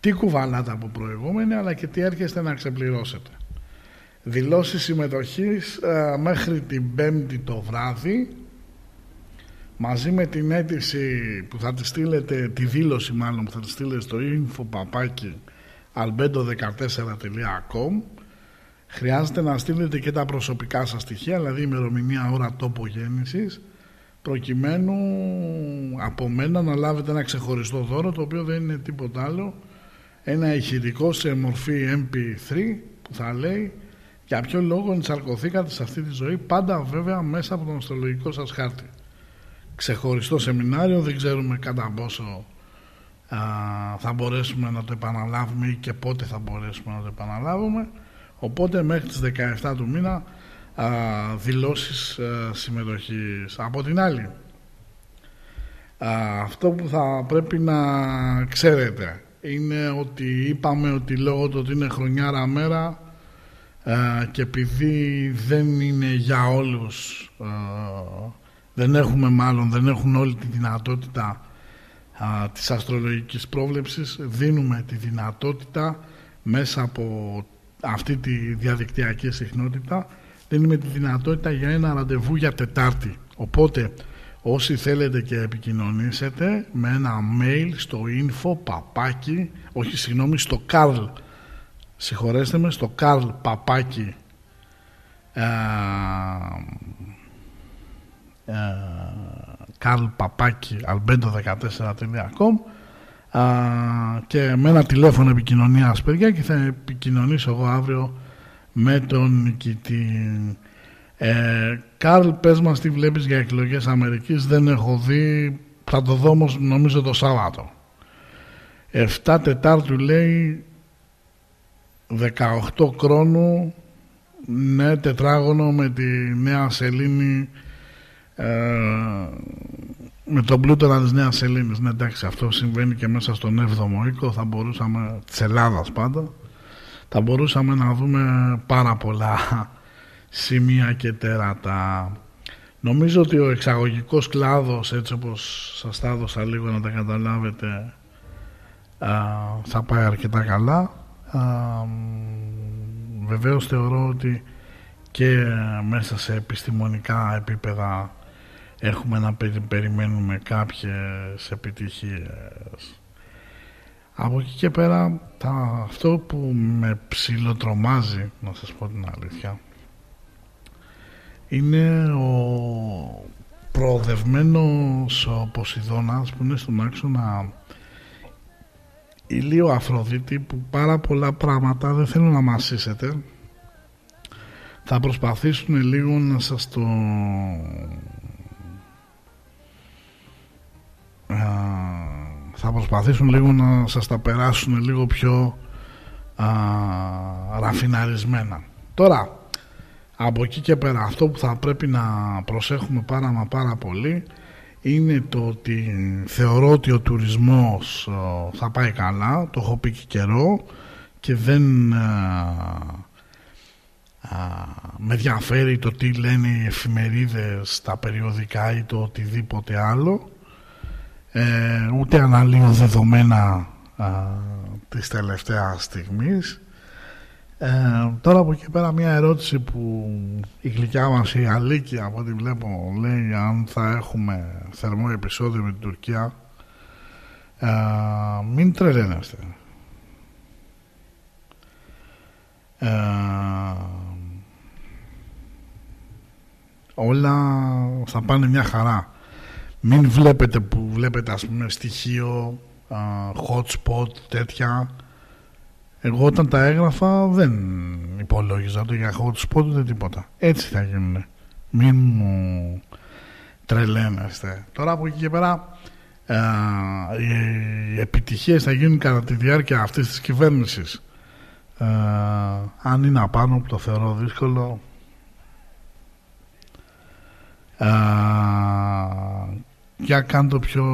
Τι κουβαλάτε από προηγούμενη, αλλά και τι έρχεστε να ξεπληρώσετε. Δηλώσει συμμετοχής ε, μέχρι την Πέμπτη το βράδυ μαζί με την αίτηση που θα τη στείλετε, τη δήλωση μάλλον που θα τη στείλετε στο info albedo14.com χρειάζεται να στείλετε και τα προσωπικά σας στοιχεία, δηλαδή ημερομηνία, ώρα, τόπο γέννησης, προκειμένου από μένα να λάβετε ένα ξεχωριστό δώρο, το οποίο δεν είναι τίποτα άλλο, ένα ηχητικό σε μορφή MP3 που θα λέει για ποιο λόγο ενσαρκωθήκατε σε αυτή τη ζωή, πάντα βέβαια μέσα από τον αστρολογικό σας χάρτη. Ξεχωριστό σεμινάριο, δεν ξέρουμε κατά πόσο α, θα μπορέσουμε να το επαναλάβουμε ή και πότε θα μπορέσουμε να το επαναλάβουμε. Οπότε μέχρι τις 17 του μήνα α, δηλώσεις α, συμμετοχής. Από την άλλη, αυτό που θα πρέπει να ξέρετε είναι ότι είπαμε ότι λόγω του ότι είναι χρονιάρα μέρα και επειδή δεν είναι για όλους δεν έχουμε μάλλον δεν έχουν όλη τη δυνατότητα α, της αστρολογικής πρόβλεψης δίνουμε τη δυνατότητα μέσα από αυτή τη διαδικτυακή συχνότητα δίνουμε τη δυνατότητα για ένα ραντεβού για Τετάρτη. Οπότε όσοι θέλετε και επικοινωνήσετε με ένα mail στο info παπάκι, όχι συγγνώμη στο Carl, συγχωρέστε με, στο Carl παπάκι ε, ε, carlpapaki albedo14.com και με ένα τηλέφωνο επικοινωνίας παιδιά και θα επικοινωνήσω εγώ αύριο με τον νικητή. Ε, Καρλ, πες μας τι βλέπεις για εκλογές Αμερικής, δεν έχω δει, θα το δω όμως νομίζω το Σάββατο. 7 Τετάρτου λέει 18 χρόνου ναι τετράγωνο με τη Νέα Σελήνη ε, με τον πλούτορα της Νέας Σελήνης. Ναι εντάξει αυτό συμβαίνει και μέσα στον 7ο οίκο. Θα μπορούσαμε της Ελλάδας πάντα θα μπορούσαμε να δούμε πάρα πολλά σημεία και τέρατα. Νομίζω ότι ο εξαγωγικός κλάδος έτσι όπως σας τα έδωσα λίγο να τα καταλάβετε θα πάει αρκετά καλά. Α, βεβαίως θεωρώ ότι και μέσα σε επιστημονικά επίπεδα έχουμε να περιμένουμε κάποιες επιτυχίες. Από εκεί και πέρα αυτό που με ψιλοτρομάζει να σας πω την αλήθεια είναι ο προοδευμένος ο Ποσειδώνας που είναι στον άξονα ηλίου Αφροδίτη που πάρα πολλά πράγματα δεν θέλω να μασίσετε θα προσπαθήσουν λίγο να σας το θα προσπαθήσουν λίγο να σας τα περάσουν λίγο πιο α, ραφιναρισμένα. Τώρα, από εκεί και πέρα αυτό που θα πρέπει να προσέχουμε πάρα μα πάρα πολύ είναι το ότι θεωρώ ότι ο τουρισμός θα πάει καλά, το έχω πει και καιρό και δεν με ενδιαφέρει το τι λένε οι εφημερίδες, τα περιοδικά ή το οτιδήποτε άλλο ε, ούτε αναλύω δεδομένα α, της τελευταίας στιγμής ε, τώρα από εκεί πέρα μια ερώτηση που η γλυκιά μας η Αλίκη από ό,τι βλέπω λέει αν θα έχουμε θερμό επεισόδιο με την Τουρκία Ε, μην τρελαίνεστε. Ε, όλα θα πάνε μια χαρά. Μην βλέπετε που βλέπετε ας πούμε στοιχείο, α, hot spot, τέτοια. Εγώ όταν τα έγραφα δεν υπολόγιζα το για hot spot ούτε τίποτα. Έτσι θα γίνουν. Μην μου τρελαίνεστε. Τώρα από εκεί και πέρα ε, οι επιτυχίες θα γίνουν κατά τη διάρκεια αυτής της κυβέρνησης. Ε, αν είναι απάνω που το θεωρώ δύσκολο ε, για το πιο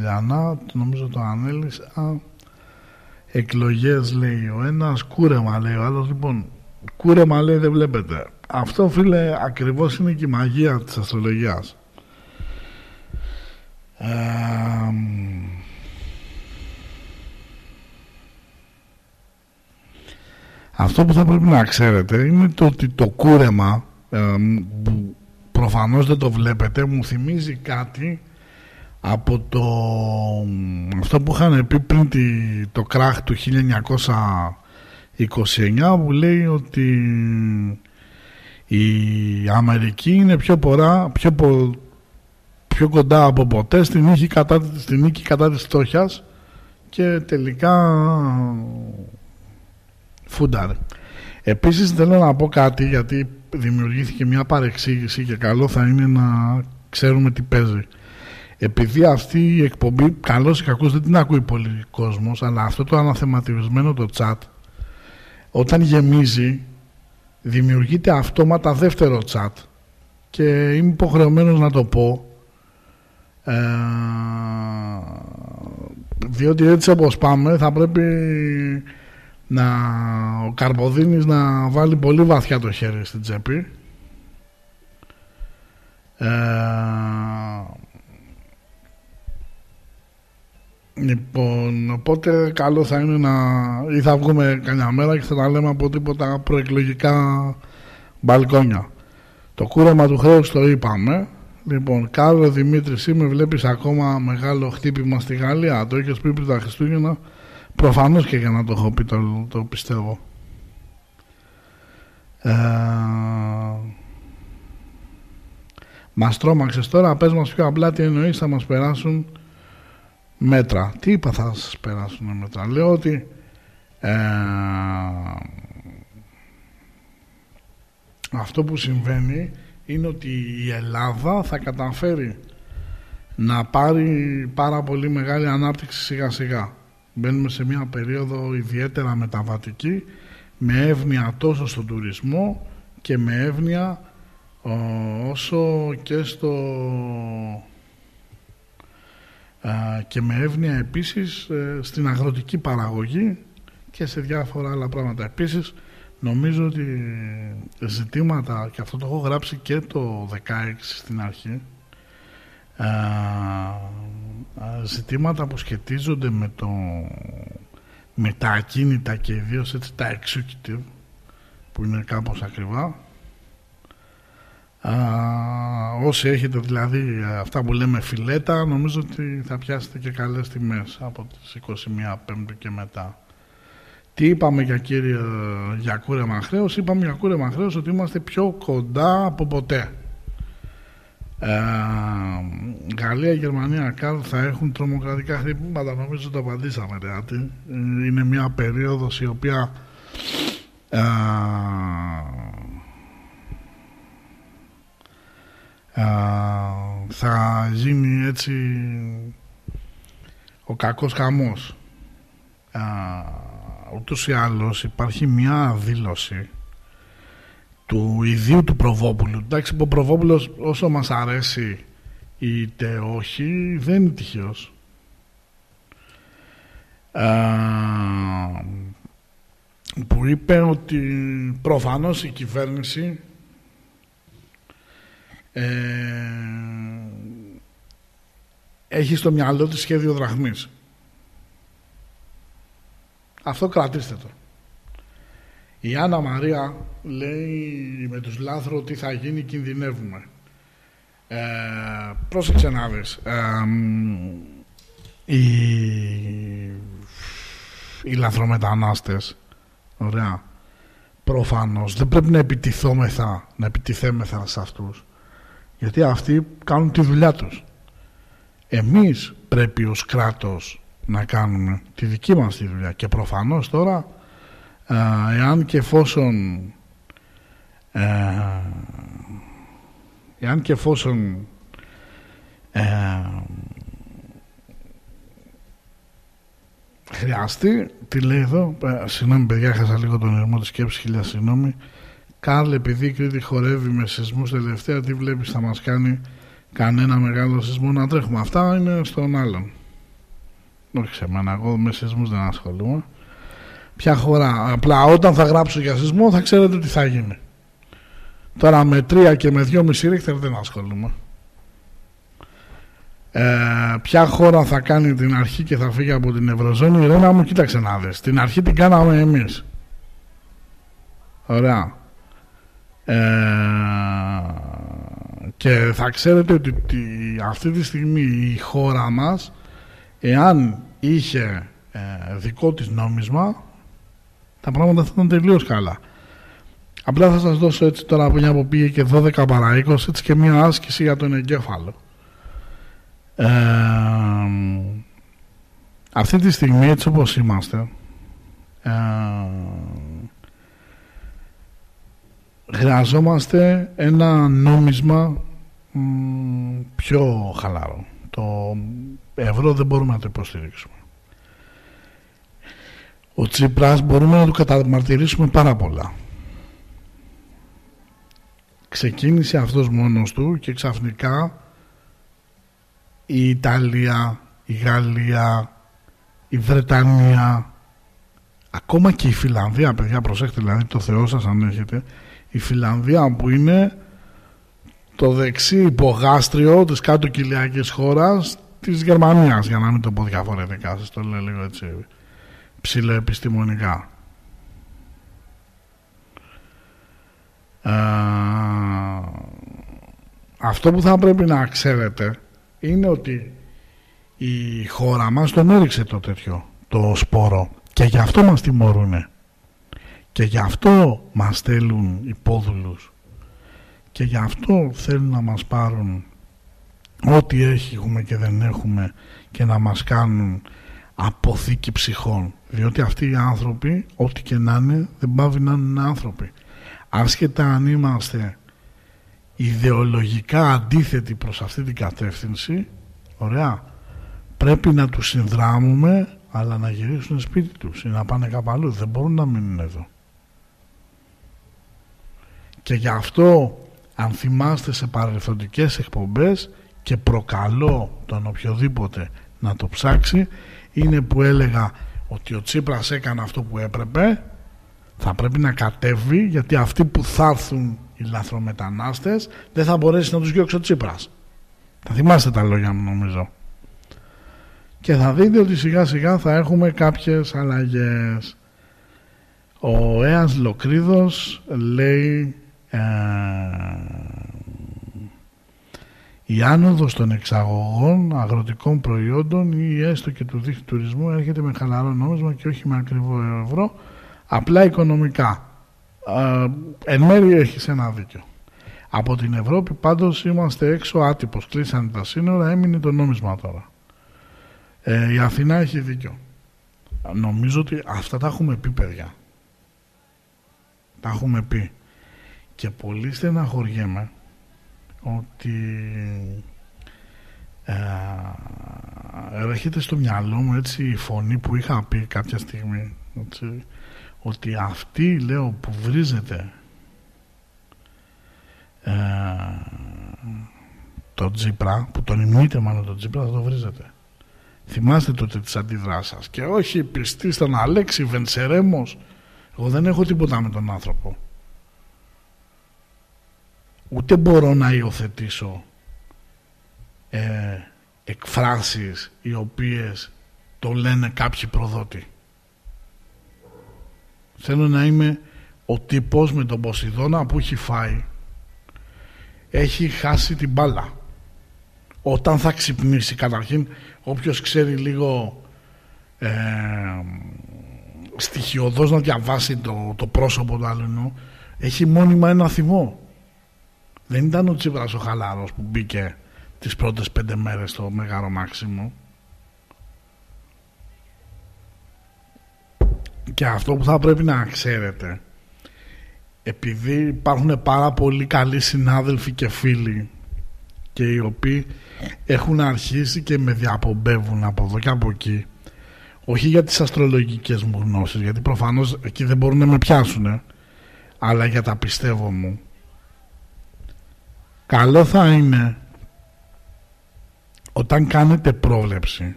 λιανά νομίζω το ανέλησε. Εκλογές λέει ο ένας κούρεμα λέει ο άλλος. Λοιπόν κούρεμα λέει δεν βλέπετε. Αυτό φίλε ακριβώς είναι και η μαγεία της αστρολογίας. Ε, αυτό που θα πρέπει να ξέρετε είναι το ότι το κούρεμα ε, που προφανώς δεν το βλέπετε μου θυμίζει κάτι από το αυτό που είχαν πει πριν το κράχ του 1929 που λέει ότι η Αμερική είναι πιο, πορά, πιο, πιο κοντά από ποτέ στην νίκη κατά, στην νίκη κατά της στόχιας και τελικά φούνταρε. Επίσης θέλω να πω κάτι γιατί δημιουργήθηκε μια παρεξήγηση και καλό θα είναι να ξέρουμε τι παίζει. Επειδή αυτή η εκπομπή, καλώς ή κακώς δεν την ακούει πολύ κόσμος, αλλά αυτό το αναθεματισμένο το chat, όταν γεμίζει, δημιουργείται αυτόματα δεύτερο chat. Και είμαι υποχρεωμένος να το πω ε, διότι έτσι όπως πάμε θα πρέπει να ο Καρποδίνης να βάλει πολύ βαθιά το χέρι στην τσέπη. Ε, λοιπόν οπότε καλό θα είναι να ή θα βγούμε κανένα μέρα και θα τα λέμε από τίποτα προεκλογικά μπαλκόνια το κούρεμα του χρέους το είπαμε Λοιπόν, Κάρλο Δημήτρης, με βλέπεις ακόμα μεγάλο χτύπημα στη Γαλλία; Το είχες πει πριν τα Χριστούγεννα. Προφανώς και για να το έχω πει το, το πιστεύω. Ε, μας τρόμαξες τώρα, πες μας πιο απλά τι εννοείς θα μας περάσουν μέτρα. Τι είπα θα σας περάσουν μέτρα. Λέω ότι ε, αυτό που συμβαίνει είναι ότι η Ελλάδα θα καταφέρει να πάρει πάρα πολύ μεγάλη ανάπτυξη σιγά σιγά. Μπαίνουμε σε μια περίοδο ιδιαίτερα μεταβατική με εύνοια τόσο στον τουρισμό και με εύνοια όσο και στο και με εύνοια επίσης ε, στην αγροτική παραγωγή και σε διάφορα άλλα πράγματα. Επίσης νομίζω ότι ζητήματα και αυτό το έχω γράψει και το 16 στην αρχή ζητήματα που σχετίζονται με, το, με τα ακίνητα και ιδίως έτσι τα executive που είναι κάπως ακριβά Α, όσοι έχετε δηλαδή αυτά που λέμε φιλέτα νομίζω ότι θα πιάσετε και καλές τιμές από τις 21 Πέμπτη και μετά τι είπαμε για κύριε για κούρεμα χρέος είπαμε για κούρεμα χρέος ότι είμαστε πιο κοντά από ποτέ ε, Γαλλία, Γερμανία, Καρλ θα έχουν τρομοκρατικά χτυπήματα. Νομίζω το απαντήσαμε. Δηλαδή. Είναι μια περίοδος η οποία ε, θα γίνει έτσι ο κακός χαμός. Ε, ούτως ή άλλως υπάρχει μια δήλωση του ιδίου του Προβόπουλου. Εντάξει, ο Προβόπουλος όσο μας αρέσει είτε όχι δεν είναι τυχαίος. που είπε ότι προφανώς η κυβέρνηση ε, έχει στο μυαλό της σχέδιο δραχμής. Αυτό κρατήστε το. Η Άννα Μαρία λέει με τους λάθρο τι θα γίνει κινδυνεύουμε. Ε, πρόσεξε να δεις. Ε, οι, οι λαθρομετανάστες ωραία προφανώς δεν πρέπει να επιτιθόμεθα να επιτιθέμεθα σε αυτούς γιατί αυτοί κάνουν τη δουλειά τους. Εμείς πρέπει ως κράτος να κάνουμε τη δική μας τη δουλειά. Και προφανώς τώρα εάν και εφόσον ε, εάν και εφόσον ε, χρειαστεί τι λέει εδώ ε, συγγνώμη παιδιά έχασα λίγο τον ερμό της σκέψης χιλιάς συγγνώμη Κάρλ επειδή η Κρήτη χορεύει με σεισμούς τελευταία τι βλέπεις θα μας κάνει κανένα μεγάλο σεισμό να τρέχουμε. Αυτά είναι στον άλλον. Όχι σε μένα εγώ με σεισμούς δεν ασχολούμαι. Ποια χώρα απλά όταν θα γράψω για σεισμό θα ξέρετε τι θα γίνει. Τώρα με τρία και με δυο μισή ρίχτερ δεν ασχολούμαι. Ε, ποια χώρα θα κάνει την αρχή και θα φύγει από την Ευρωζώνη; Η Ρένα μου κοίταξε να δεις. Την αρχή την κάναμε εμείς. Ωραία ε, και θα ξέρετε ότι, αυτή τη στιγμή η χώρα μας εάν είχε ε, δικό της νόμισμα τα πράγματα θα ήταν τελείως καλά. Απλά θα σας δώσω έτσι τώρα από μια που πήγε και 12 παρά 20 έτσι και μια άσκηση για τον εγκέφαλο. Ε, αυτή τη στιγμή έτσι όπως είμαστε ε, χρειαζόμαστε ένα νόμισμα πιο χαλαρό. Το ευρώ δεν μπορούμε να το υποστηρίξουμε. Ο Τσίπρας μπορούμε να του καταμαρτυρήσουμε πάρα πολλά. Ξεκίνησε αυτός μόνος του και ξαφνικά η Ιταλία, η Γαλλία, η Βρετανία, ακόμα και η Φιλανδία, παιδιά προσέχετε δηλαδή το Θεό σας αν έχετε, η Φιλανδία που είναι το δεξί υπογάστριο της κάτω κοιλιακής χώρας της Γερμανίας για να μην το πω διαφορετικά σας το λέω λίγο έτσι ψηλοεπιστημονικά. Ε, αυτό που θα πρέπει να ξέρετε είναι ότι η χώρα μας τον έριξε το τέτοιο το σπόρο και γι' αυτό μας τιμωρούνε και γι' αυτό μας στέλνουν υπόδουλους. Και γι' αυτό θέλουν να μας πάρουν ό,τι έχουμε και δεν έχουμε και να μας κάνουν αποθήκη ψυχών. Διότι αυτοί οι άνθρωποι ό,τι και να είναι δεν πάβει να είναι άνθρωποι. Άσχετα αν είμαστε ιδεολογικά αντίθετοι προς αυτή την κατεύθυνση ωραία πρέπει να τους συνδράμουμε αλλά να γυρίσουν σπίτι τους ή να πάνε κάπου αλλού. Δεν μπορούν να μείνουν εδώ και γι' αυτό αν θυμάστε σε παρελθοντικές εκπομπές και προκαλώ τον οποιοδήποτε να το ψάξει είναι που έλεγα ότι ο Τσίπρας έκανε αυτό που έπρεπε θα πρέπει να κατέβει γιατί αυτοί που θα έρθουν οι λαθρομετανάστες δεν θα μπορέσει να τους διώξει ο Τσίπρας. Θα θυμάστε τα λόγια μου νομίζω. Και θα δείτε ότι σιγά σιγά θα έχουμε κάποιες αλλαγές. Ο Έας Λοκρίδος λέει ε, η άνοδος των εξαγωγών αγροτικών προϊόντων ή έστω και του δίκτυου τουρισμού έρχεται με χαλαρό νόμισμα και όχι με ακριβό ευρώ απλά οικονομικά. Ε, εν μέρει έχεις ένα δίκιο. Από την Ευρώπη πάντως είμαστε έξω άτυπος κλείσανε τα σύνορα έμεινε το νόμισμα τώρα. Ε, η Αθηνά έχει δίκιο. Νομίζω ότι αυτά τα έχουμε πει παιδιά. Τα έχουμε πει και πολύ στεναχωριέμαι ότι ε, έρχεται στο μυαλό μου έτσι η φωνή που είχα πει κάποια στιγμή ότι αυτή λέω που βρίζεται ε, το Τζίπρα που τον ημνείτε μάλλον το Τζίπρα θα το βρίζετε θυμάστε τότε τις αντιδράσεις και όχι πιστή στον Αλέξη Βενσερέμος. Εγώ δεν έχω τίποτα με τον άνθρωπο ούτε μπορώ να υιοθετήσω ε, εκφράσεις οι οποίες το λένε κάποιοι προδότη. Θέλω να είμαι ο τύπος με τον Ποσειδώνα που έχει φάει έχει χάσει την μπάλα. Όταν θα ξυπνήσει καταρχήν όποιος ξέρει λίγο ε, στοιχειοδός να διαβάσει το, το πρόσωπο του άλλου έχει μόνιμα ένα θυμό δεν ήταν ο Τσίπρας ο χαλάρος που μπήκε τις πρώτες πέντε μέρες στο Μέγαρο Μάξιμο. Και αυτό που θα πρέπει να ξέρετε επειδή υπάρχουν πάρα πολύ καλοί συνάδελφοι και φίλοι και οι οποίοι έχουν αρχίσει και με διαπομπεύουν από εδώ και από εκεί όχι για τις αστρολογικές μου γνώσεις γιατί προφανώς εκεί δεν μπορούν να με πιάσουν αλλά για τα πιστεύω μου καλό θα είναι όταν κάνετε πρόβλεψη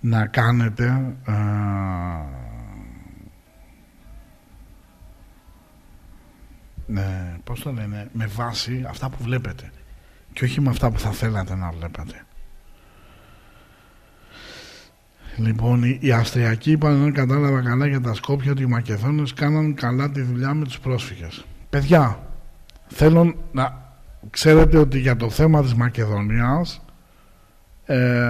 να κάνετε α, ναι, πώς το λένε, με βάση αυτά που βλέπετε και όχι με αυτά που θα θέλατε να βλέπετε. Λοιπόν, οι Αυστριακοί είπαν, αν κατάλαβα καλά για τα Σκόπια ότι οι Μακεδόνες κάναν καλά τη δουλειά με τους πρόσφυγες. Παιδιά, θέλω να ξέρετε ότι για το θέμα της Μακεδονίας ε,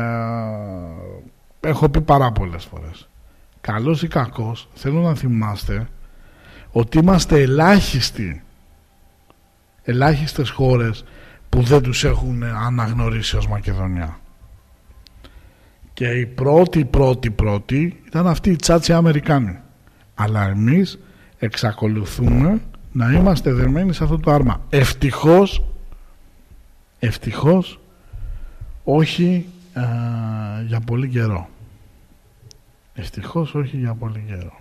έχω πει πάρα πολλές φορές. Καλός ή κακός, θέλω να θυμάστε ότι είμαστε ελάχιστοι ελάχιστες χώρες που δεν τους έχουν αναγνωρίσει ως Μακεδονία. Και η πρώτη, πρώτη, πρώτη ήταν αυτή η τσάτσι Αμερικάνοι. Αλλά εμείς εξακολουθούμε να είμαστε δεμένοι σε αυτό το άρμα. Ευτυχώς, ευτυχώς, όχι α, για πολύ καιρό. Ευτυχώς όχι για πολύ καιρό.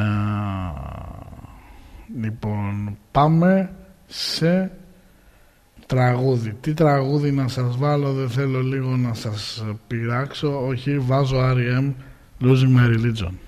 Α, λοιπόν, πάμε σε τραγούδι. Τι τραγούδι να σας βάλω, δεν θέλω λίγο να σας πειράξω. Όχι, βάζω R.E.M. Losing My Religion.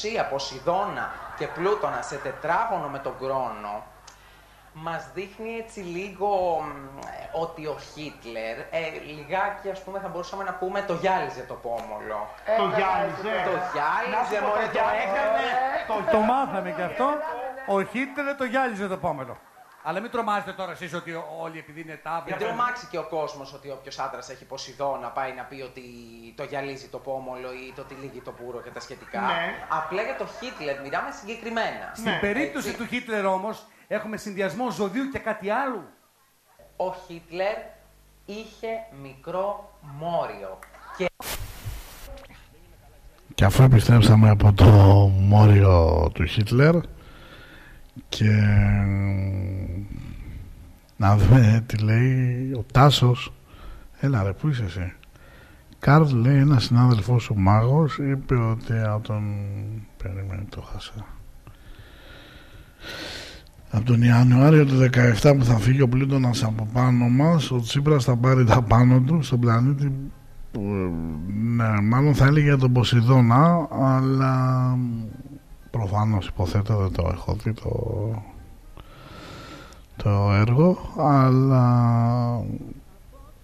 Η παρουσία Ποσειδώνα και Πλούτονα σε τετράγωνο με τον Κρόνο μας δείχνει έτσι λίγο μ, ε, ότι ο Χίτλερ, ε, λιγάκι ας πούμε θα μπορούσαμε να πούμε το γυάλιζε το πόμολο. Το γυάλιζε. Το γυάλιζε, Να σου πω, μωρέ, το το έκανε. έκανε. Το, το μάθαμε και αυτό. Ο Χίτλερ το γυάλιζε το πόμελο. Αλλά μην τρομάζετε τώρα εσείς ότι όλοι επειδή είναι τάβια. Μην τρομάξει και ο κόσμος ότι όποιος άντρας έχει Ποσειδώνα πάει να πει ότι το γυαλίζει το πόμολο ή το τυλίγει το πουρο και τα σχετικά. Ναι. Απλά για το Χίτλερ μιλάμε συγκεκριμένα. Στην περίπτωση του Χίτλερ όμως έχουμε συνδυασμό ζωδίου και κάτι άλλο. Ο Χίτλερ είχε μικρό μόριο. Και Και αφού επιστρέψαμε από το μόριο του Χίτλερ και να δούμε τι λέει ο Τάσος. Έλα ρε που είσαι εσύ; Καρλ λέει ένας συνάδελφός σου μάγος είπε ότι από τον περίμενε το χάσα. Από τον Ιανουάριο του 17 που θα φύγει ο Πλούτονας από πάνω μας ο Τσίπρας θα πάρει τα πάνω του στον πλανήτη που, ε, ναι, μάλλον θα έλεγε για τον Ποσειδώνα αλλά προφανώς υποθέτω δεν το έχω δει το, το έργο αλλά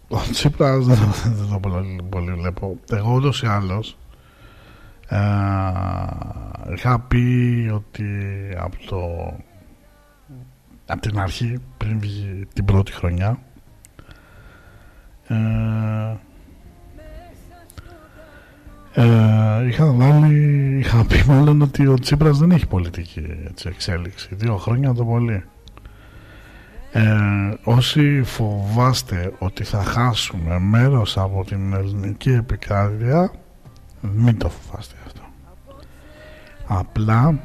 ο Τσίπρας δεν, δεν το πολύ, πολύ βλέπω. Εγώ ούτως ή άλλως ε, είχα πει ότι από το από την αρχή πριν βγει την πρώτη χρονιά ε, ε, είχα βάλει, είχα πει μάλλον ότι ο Τσίπρας δεν έχει πολιτική έτσι, εξέλιξη. Δύο χρόνια το πολύ. Ε, όσοι φοβάστε ότι θα χάσουμε μέρος από την ελληνική επικράτεια μην το φοβάστε αυτό. Απλά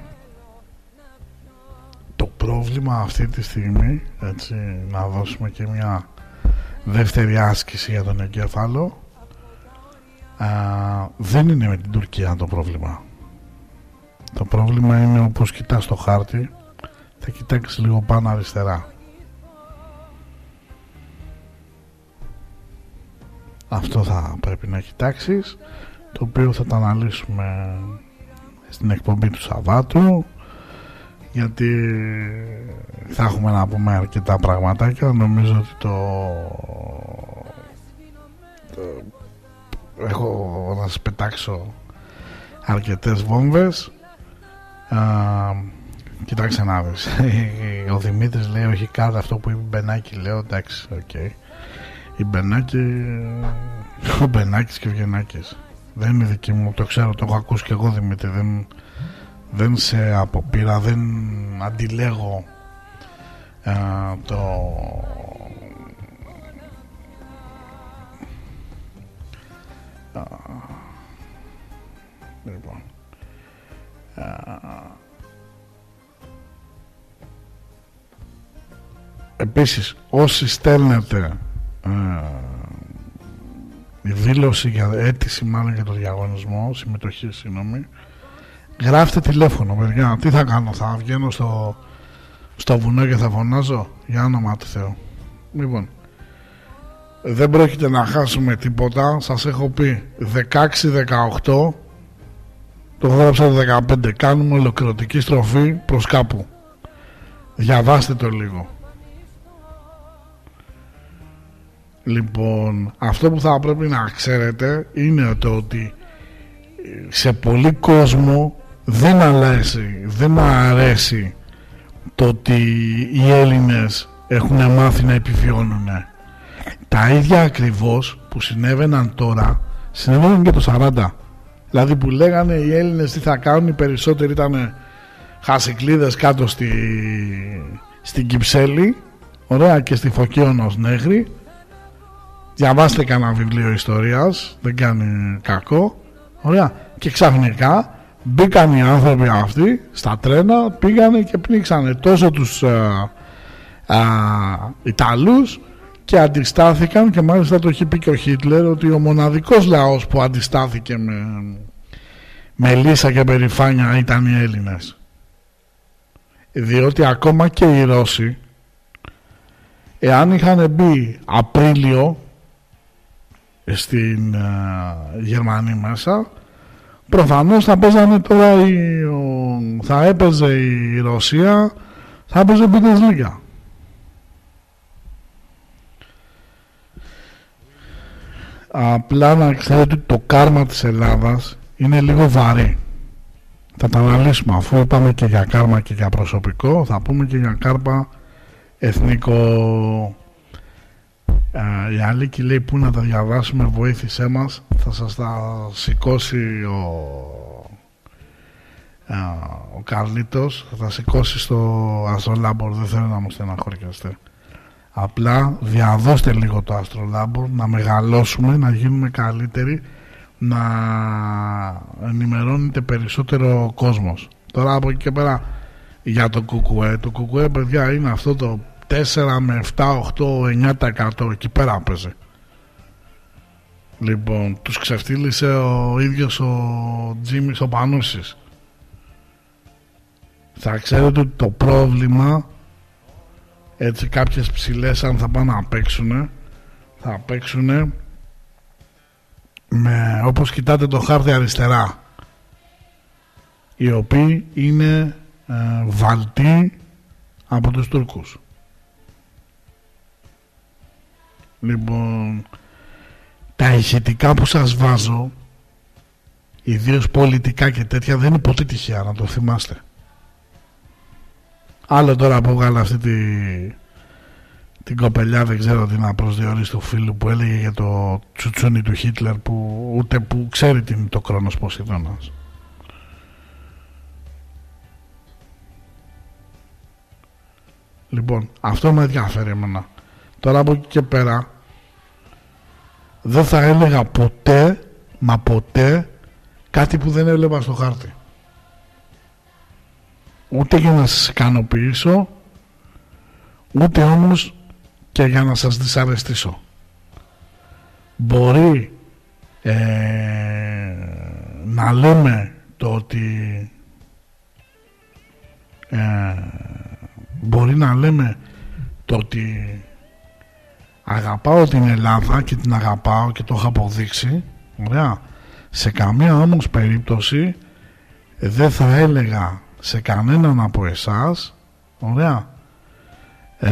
το πρόβλημα αυτή τη στιγμή έτσι, να δώσουμε και μια δεύτερη άσκηση για τον εγκέφαλο Α, δεν είναι με την Τουρκία το πρόβλημα. Το πρόβλημα είναι όπως κοιτάς το χάρτη θα κοιτάξεις λίγο πάνω αριστερά. Αυτό θα πρέπει να κοιτάξεις το οποίο θα το αναλύσουμε στην εκπομπή του Σαββάτου γιατί θα έχουμε να πούμε αρκετά πραγματάκια νομίζω ότι το, το έχω να σας πετάξω αρκετές βόμβες. Α, κοιτάξτε να δεις. Ο Δημήτρης λέει όχι κάτω αυτό που είπε Μπενάκη. Λέω εντάξει OK. Okay. η Μπενάκη ο Μπενάκης και ο Βγενάκης δεν είναι δική μου το ξέρω το έχω ακούσει και εγώ Δημήτρη. Δεν, δεν σε αποπείρα δεν αντιλέγω α, το επίσης όσοι στέλνετε ε, η δήλωση για αίτηση μάλλον για το διαγωνισμό συμμετοχή συγγνώμη γράφτε τηλέφωνο παιδιά. Τι θα κάνω θα βγαίνω στο, στο βουνό και θα φωνάζω; Για όνομα του Θεού. Λοιπόν δεν πρόκειται να χάσουμε τίποτα. Σας έχω πει 16-18 το γράψα το 15 κάνουμε ολοκληρωτική στροφή προς κάπου. Διαβάστε το λίγο λοιπόν αυτό που θα πρέπει να ξέρετε είναι το ότι σε πολύ κόσμο δεν αρέσει δεν αρέσει το ότι οι Έλληνες έχουν μάθει να επιβιώνουν τα ίδια ακριβώς που συνέβαιναν τώρα συνέβαιναν και το 40 δηλαδή που λέγανε οι Έλληνες τι θα κάνουν οι περισσότεροι ήταν χασικλίδες κάτω στη, στην Κυψέλη ωραία και στη Φωκίωνος Νέγρη διαβάστε κανένα βιβλίο ιστορίας δεν κάνει κακό. Ωραία. Και ξαφνικά μπήκαν οι άνθρωποι αυτοί στα τρένα πήγανε και πνίξανε τόσο τους α, α, Ιταλούς και αντιστάθηκαν και μάλιστα το έχει πει και ο Χίτλερ ότι ο μοναδικός λαός που αντιστάθηκε με, με λύσα και περηφάνεια ήταν οι Έλληνες. Διότι ακόμα και οι Ρώσοι εάν είχαν μπει Απρίλιο στην ε, Γερμανία μέσα. Προφανώς θα παίζανε τώρα η, ο- θα έπαιζε η Ρωσία θα έπαιζε Bundesliga. Απλά να ξέρετε ότι το κάρμα της Ελλάδας είναι λίγο βαρύ. Θα τα αναλύσουμε. Αφού είπαμε και για κάρμα και για προσωπικό θα πούμε και για κάρμα εθνικό ε, η Αλίκη λέει πού να τα διαβάσουμε βοήθησέ μας θα σας τα σηκώσει ο ε, ο Καρλίτος θα τα σηκώσει στο Αστρολάμπορ δεν θέλω να μου στεναχωριέστε. Απλά διαδώστε λίγο το Αστρολάμπορ να μεγαλώσουμε να γίνουμε καλύτεροι να ενημερώνεται περισσότερο ο κόσμος τώρα από εκεί και πέρα για το κουκουέ το κουκουέ παιδιά είναι αυτό το 4 με 7, 8, 9% εκεί πέρα παίζει λοιπόν τους ξεφτύλισε ο ίδιος ο Τζίμις ο Πανούσης. Θα ξέρετε ότι το πρόβλημα έτσι κάποιες ψηλές αν θα πάνε να παίξουν θα παίξουν με, όπως κοιτάτε το χάρτη αριστερά οι οποίοι είναι ε, βαλτοί από τους Τούρκους λοιπόν τα ηχητικά που σας βάζω ιδίως πολιτικά και τέτοια δεν είναι ποτέ τυχαία να το θυμάστε. Άλλο τώρα που βγάλα αυτή τη, την κοπελιά δεν ξέρω τι να προσδιορίσει του φίλου που έλεγε για το τσουτσούνι του Χίτλερ που ούτε που ξέρει τι είναι το κρόνος Ποσειδώνας λοιπόν αυτό με ενδιαφέρει εμένα τώρα από εκεί και πέρα δεν θα έλεγα ποτέ μα ποτέ κάτι που δεν έβλεπα στο χάρτη. Ούτε για να σας ικανοποιήσω ούτε όμως και για να σας δυσαρεστήσω. Μπορεί ε, να λέμε το ότι ε, μπορεί να λέμε το ότι αγαπάω την Ελλάδα και την αγαπάω και το έχω αποδείξει. Ωραία. Σε καμία όμως περίπτωση δεν θα έλεγα σε κανέναν από εσάς. Ωραία. Ε,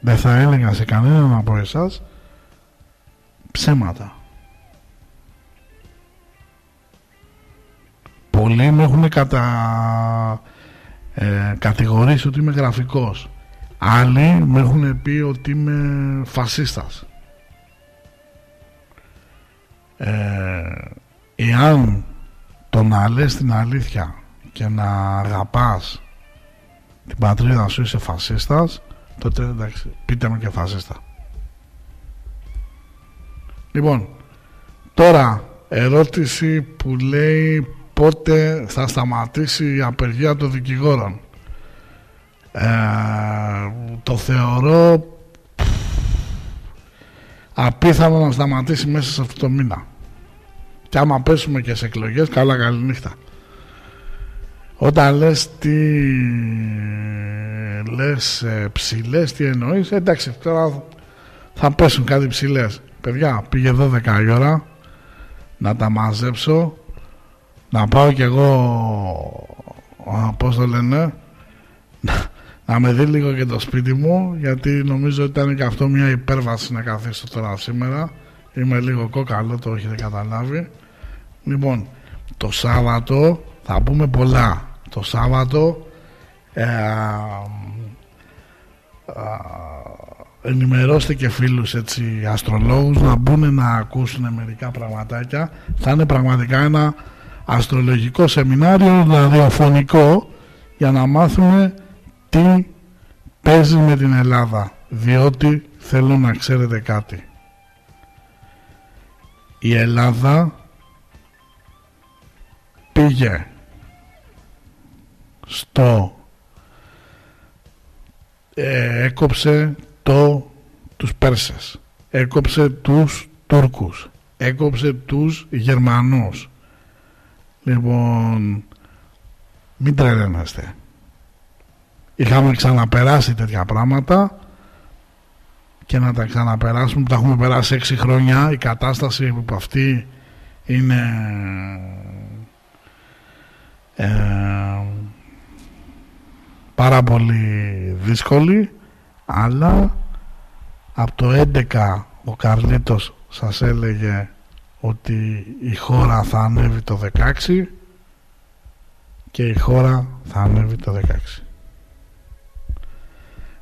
δεν θα έλεγα σε κανέναν από εσάς ψέματα. Πολλοί με έχουν κατα... ε, κατηγορήσει ότι είμαι γραφικός. Άλλοι με έχουν πει ότι είμαι φασίστας. Ε, εάν το να λες την αλήθεια και να αγαπάς την πατρίδα σου είσαι φασίστας τότε εντάξει πείτε με και φασίστα. Λοιπόν τώρα ερώτηση που λέει πότε θα σταματήσει η απεργία των δικηγόρων. Ε, το θεωρώ απίθανο να σταματήσει μέσα σε αυτό το μήνα. Και άμα πέσουμε και σε εκλογές καλά καλή νύχτα όταν λες τι λες ε, ψηλές τι εννοείς εντάξει τώρα θα πέσουν κάτι ψηλές. Παιδιά πήγε 12 η ώρα να τα μαζέψω να πάω κι εγώ α, πώς το λένε να, να με δει λίγο και το σπίτι μου γιατί νομίζω ότι ήταν και αυτό μια υπέρβαση να καθίσω τώρα σήμερα. Είμαι λίγο κόκαλο το έχετε καταλάβει. Λοιπόν το Σάββατο θα πούμε πολλά. Το Σάββατο ε, α, ενημερώστε και φίλους έτσι αστρολόγους να μπουν να ακούσουν μερικά πραγματάκια. Θα είναι πραγματικά ένα αστρολογικό σεμινάριο ραδιοφωνικό για να μάθουμε τι παίζει με την Ελλάδα διότι θέλω να ξέρετε κάτι. Η Ελλάδα πήγε στο ε, έκοψε το, τους Πέρσες έκοψε τους Τούρκους έκοψε τους Γερμανούς Λοιπόν, μην τρελαίνεστε. Είχαμε ξαναπεράσει τέτοια πράγματα και να τα ξαναπεράσουμε. Τα έχουμε περάσει έξι χρόνια. Η κατάσταση που αυτή είναι ε, πάρα πολύ δύσκολη αλλά από το 11 ο Καρλίτος σας έλεγε ότι η χώρα θα ανέβει το 16 και η χώρα θα ανέβει το 16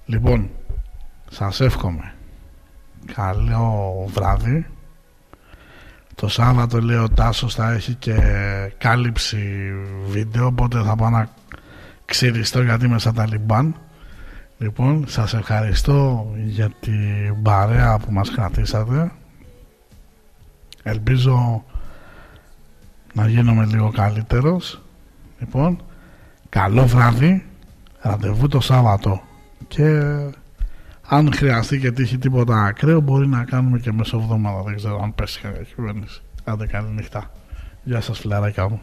λοιπόν σας εύχομαι καλό βράδυ. Το Σάββατο λέει ο Τάσος θα έχει και κάλυψη βίντεο οπότε θα πάω να ξυριστώ γιατί είμαι σαν τα λιμπάν. Λοιπόν σας ευχαριστώ για την παρέα που μας κρατήσατε ελπίζω να γίνομαι λίγο καλύτερος λοιπόν καλό βράδυ ραντεβού το Σάββατο και αν χρειαστεί και τύχει τίποτα ακραίο, μπορεί να κάνουμε και μέσω εβδομάδα. Δεν ξέρω αν πέσει η κυβέρνηση. Άντε καλή νύχτα. Γεια σας φιλαράκια μου.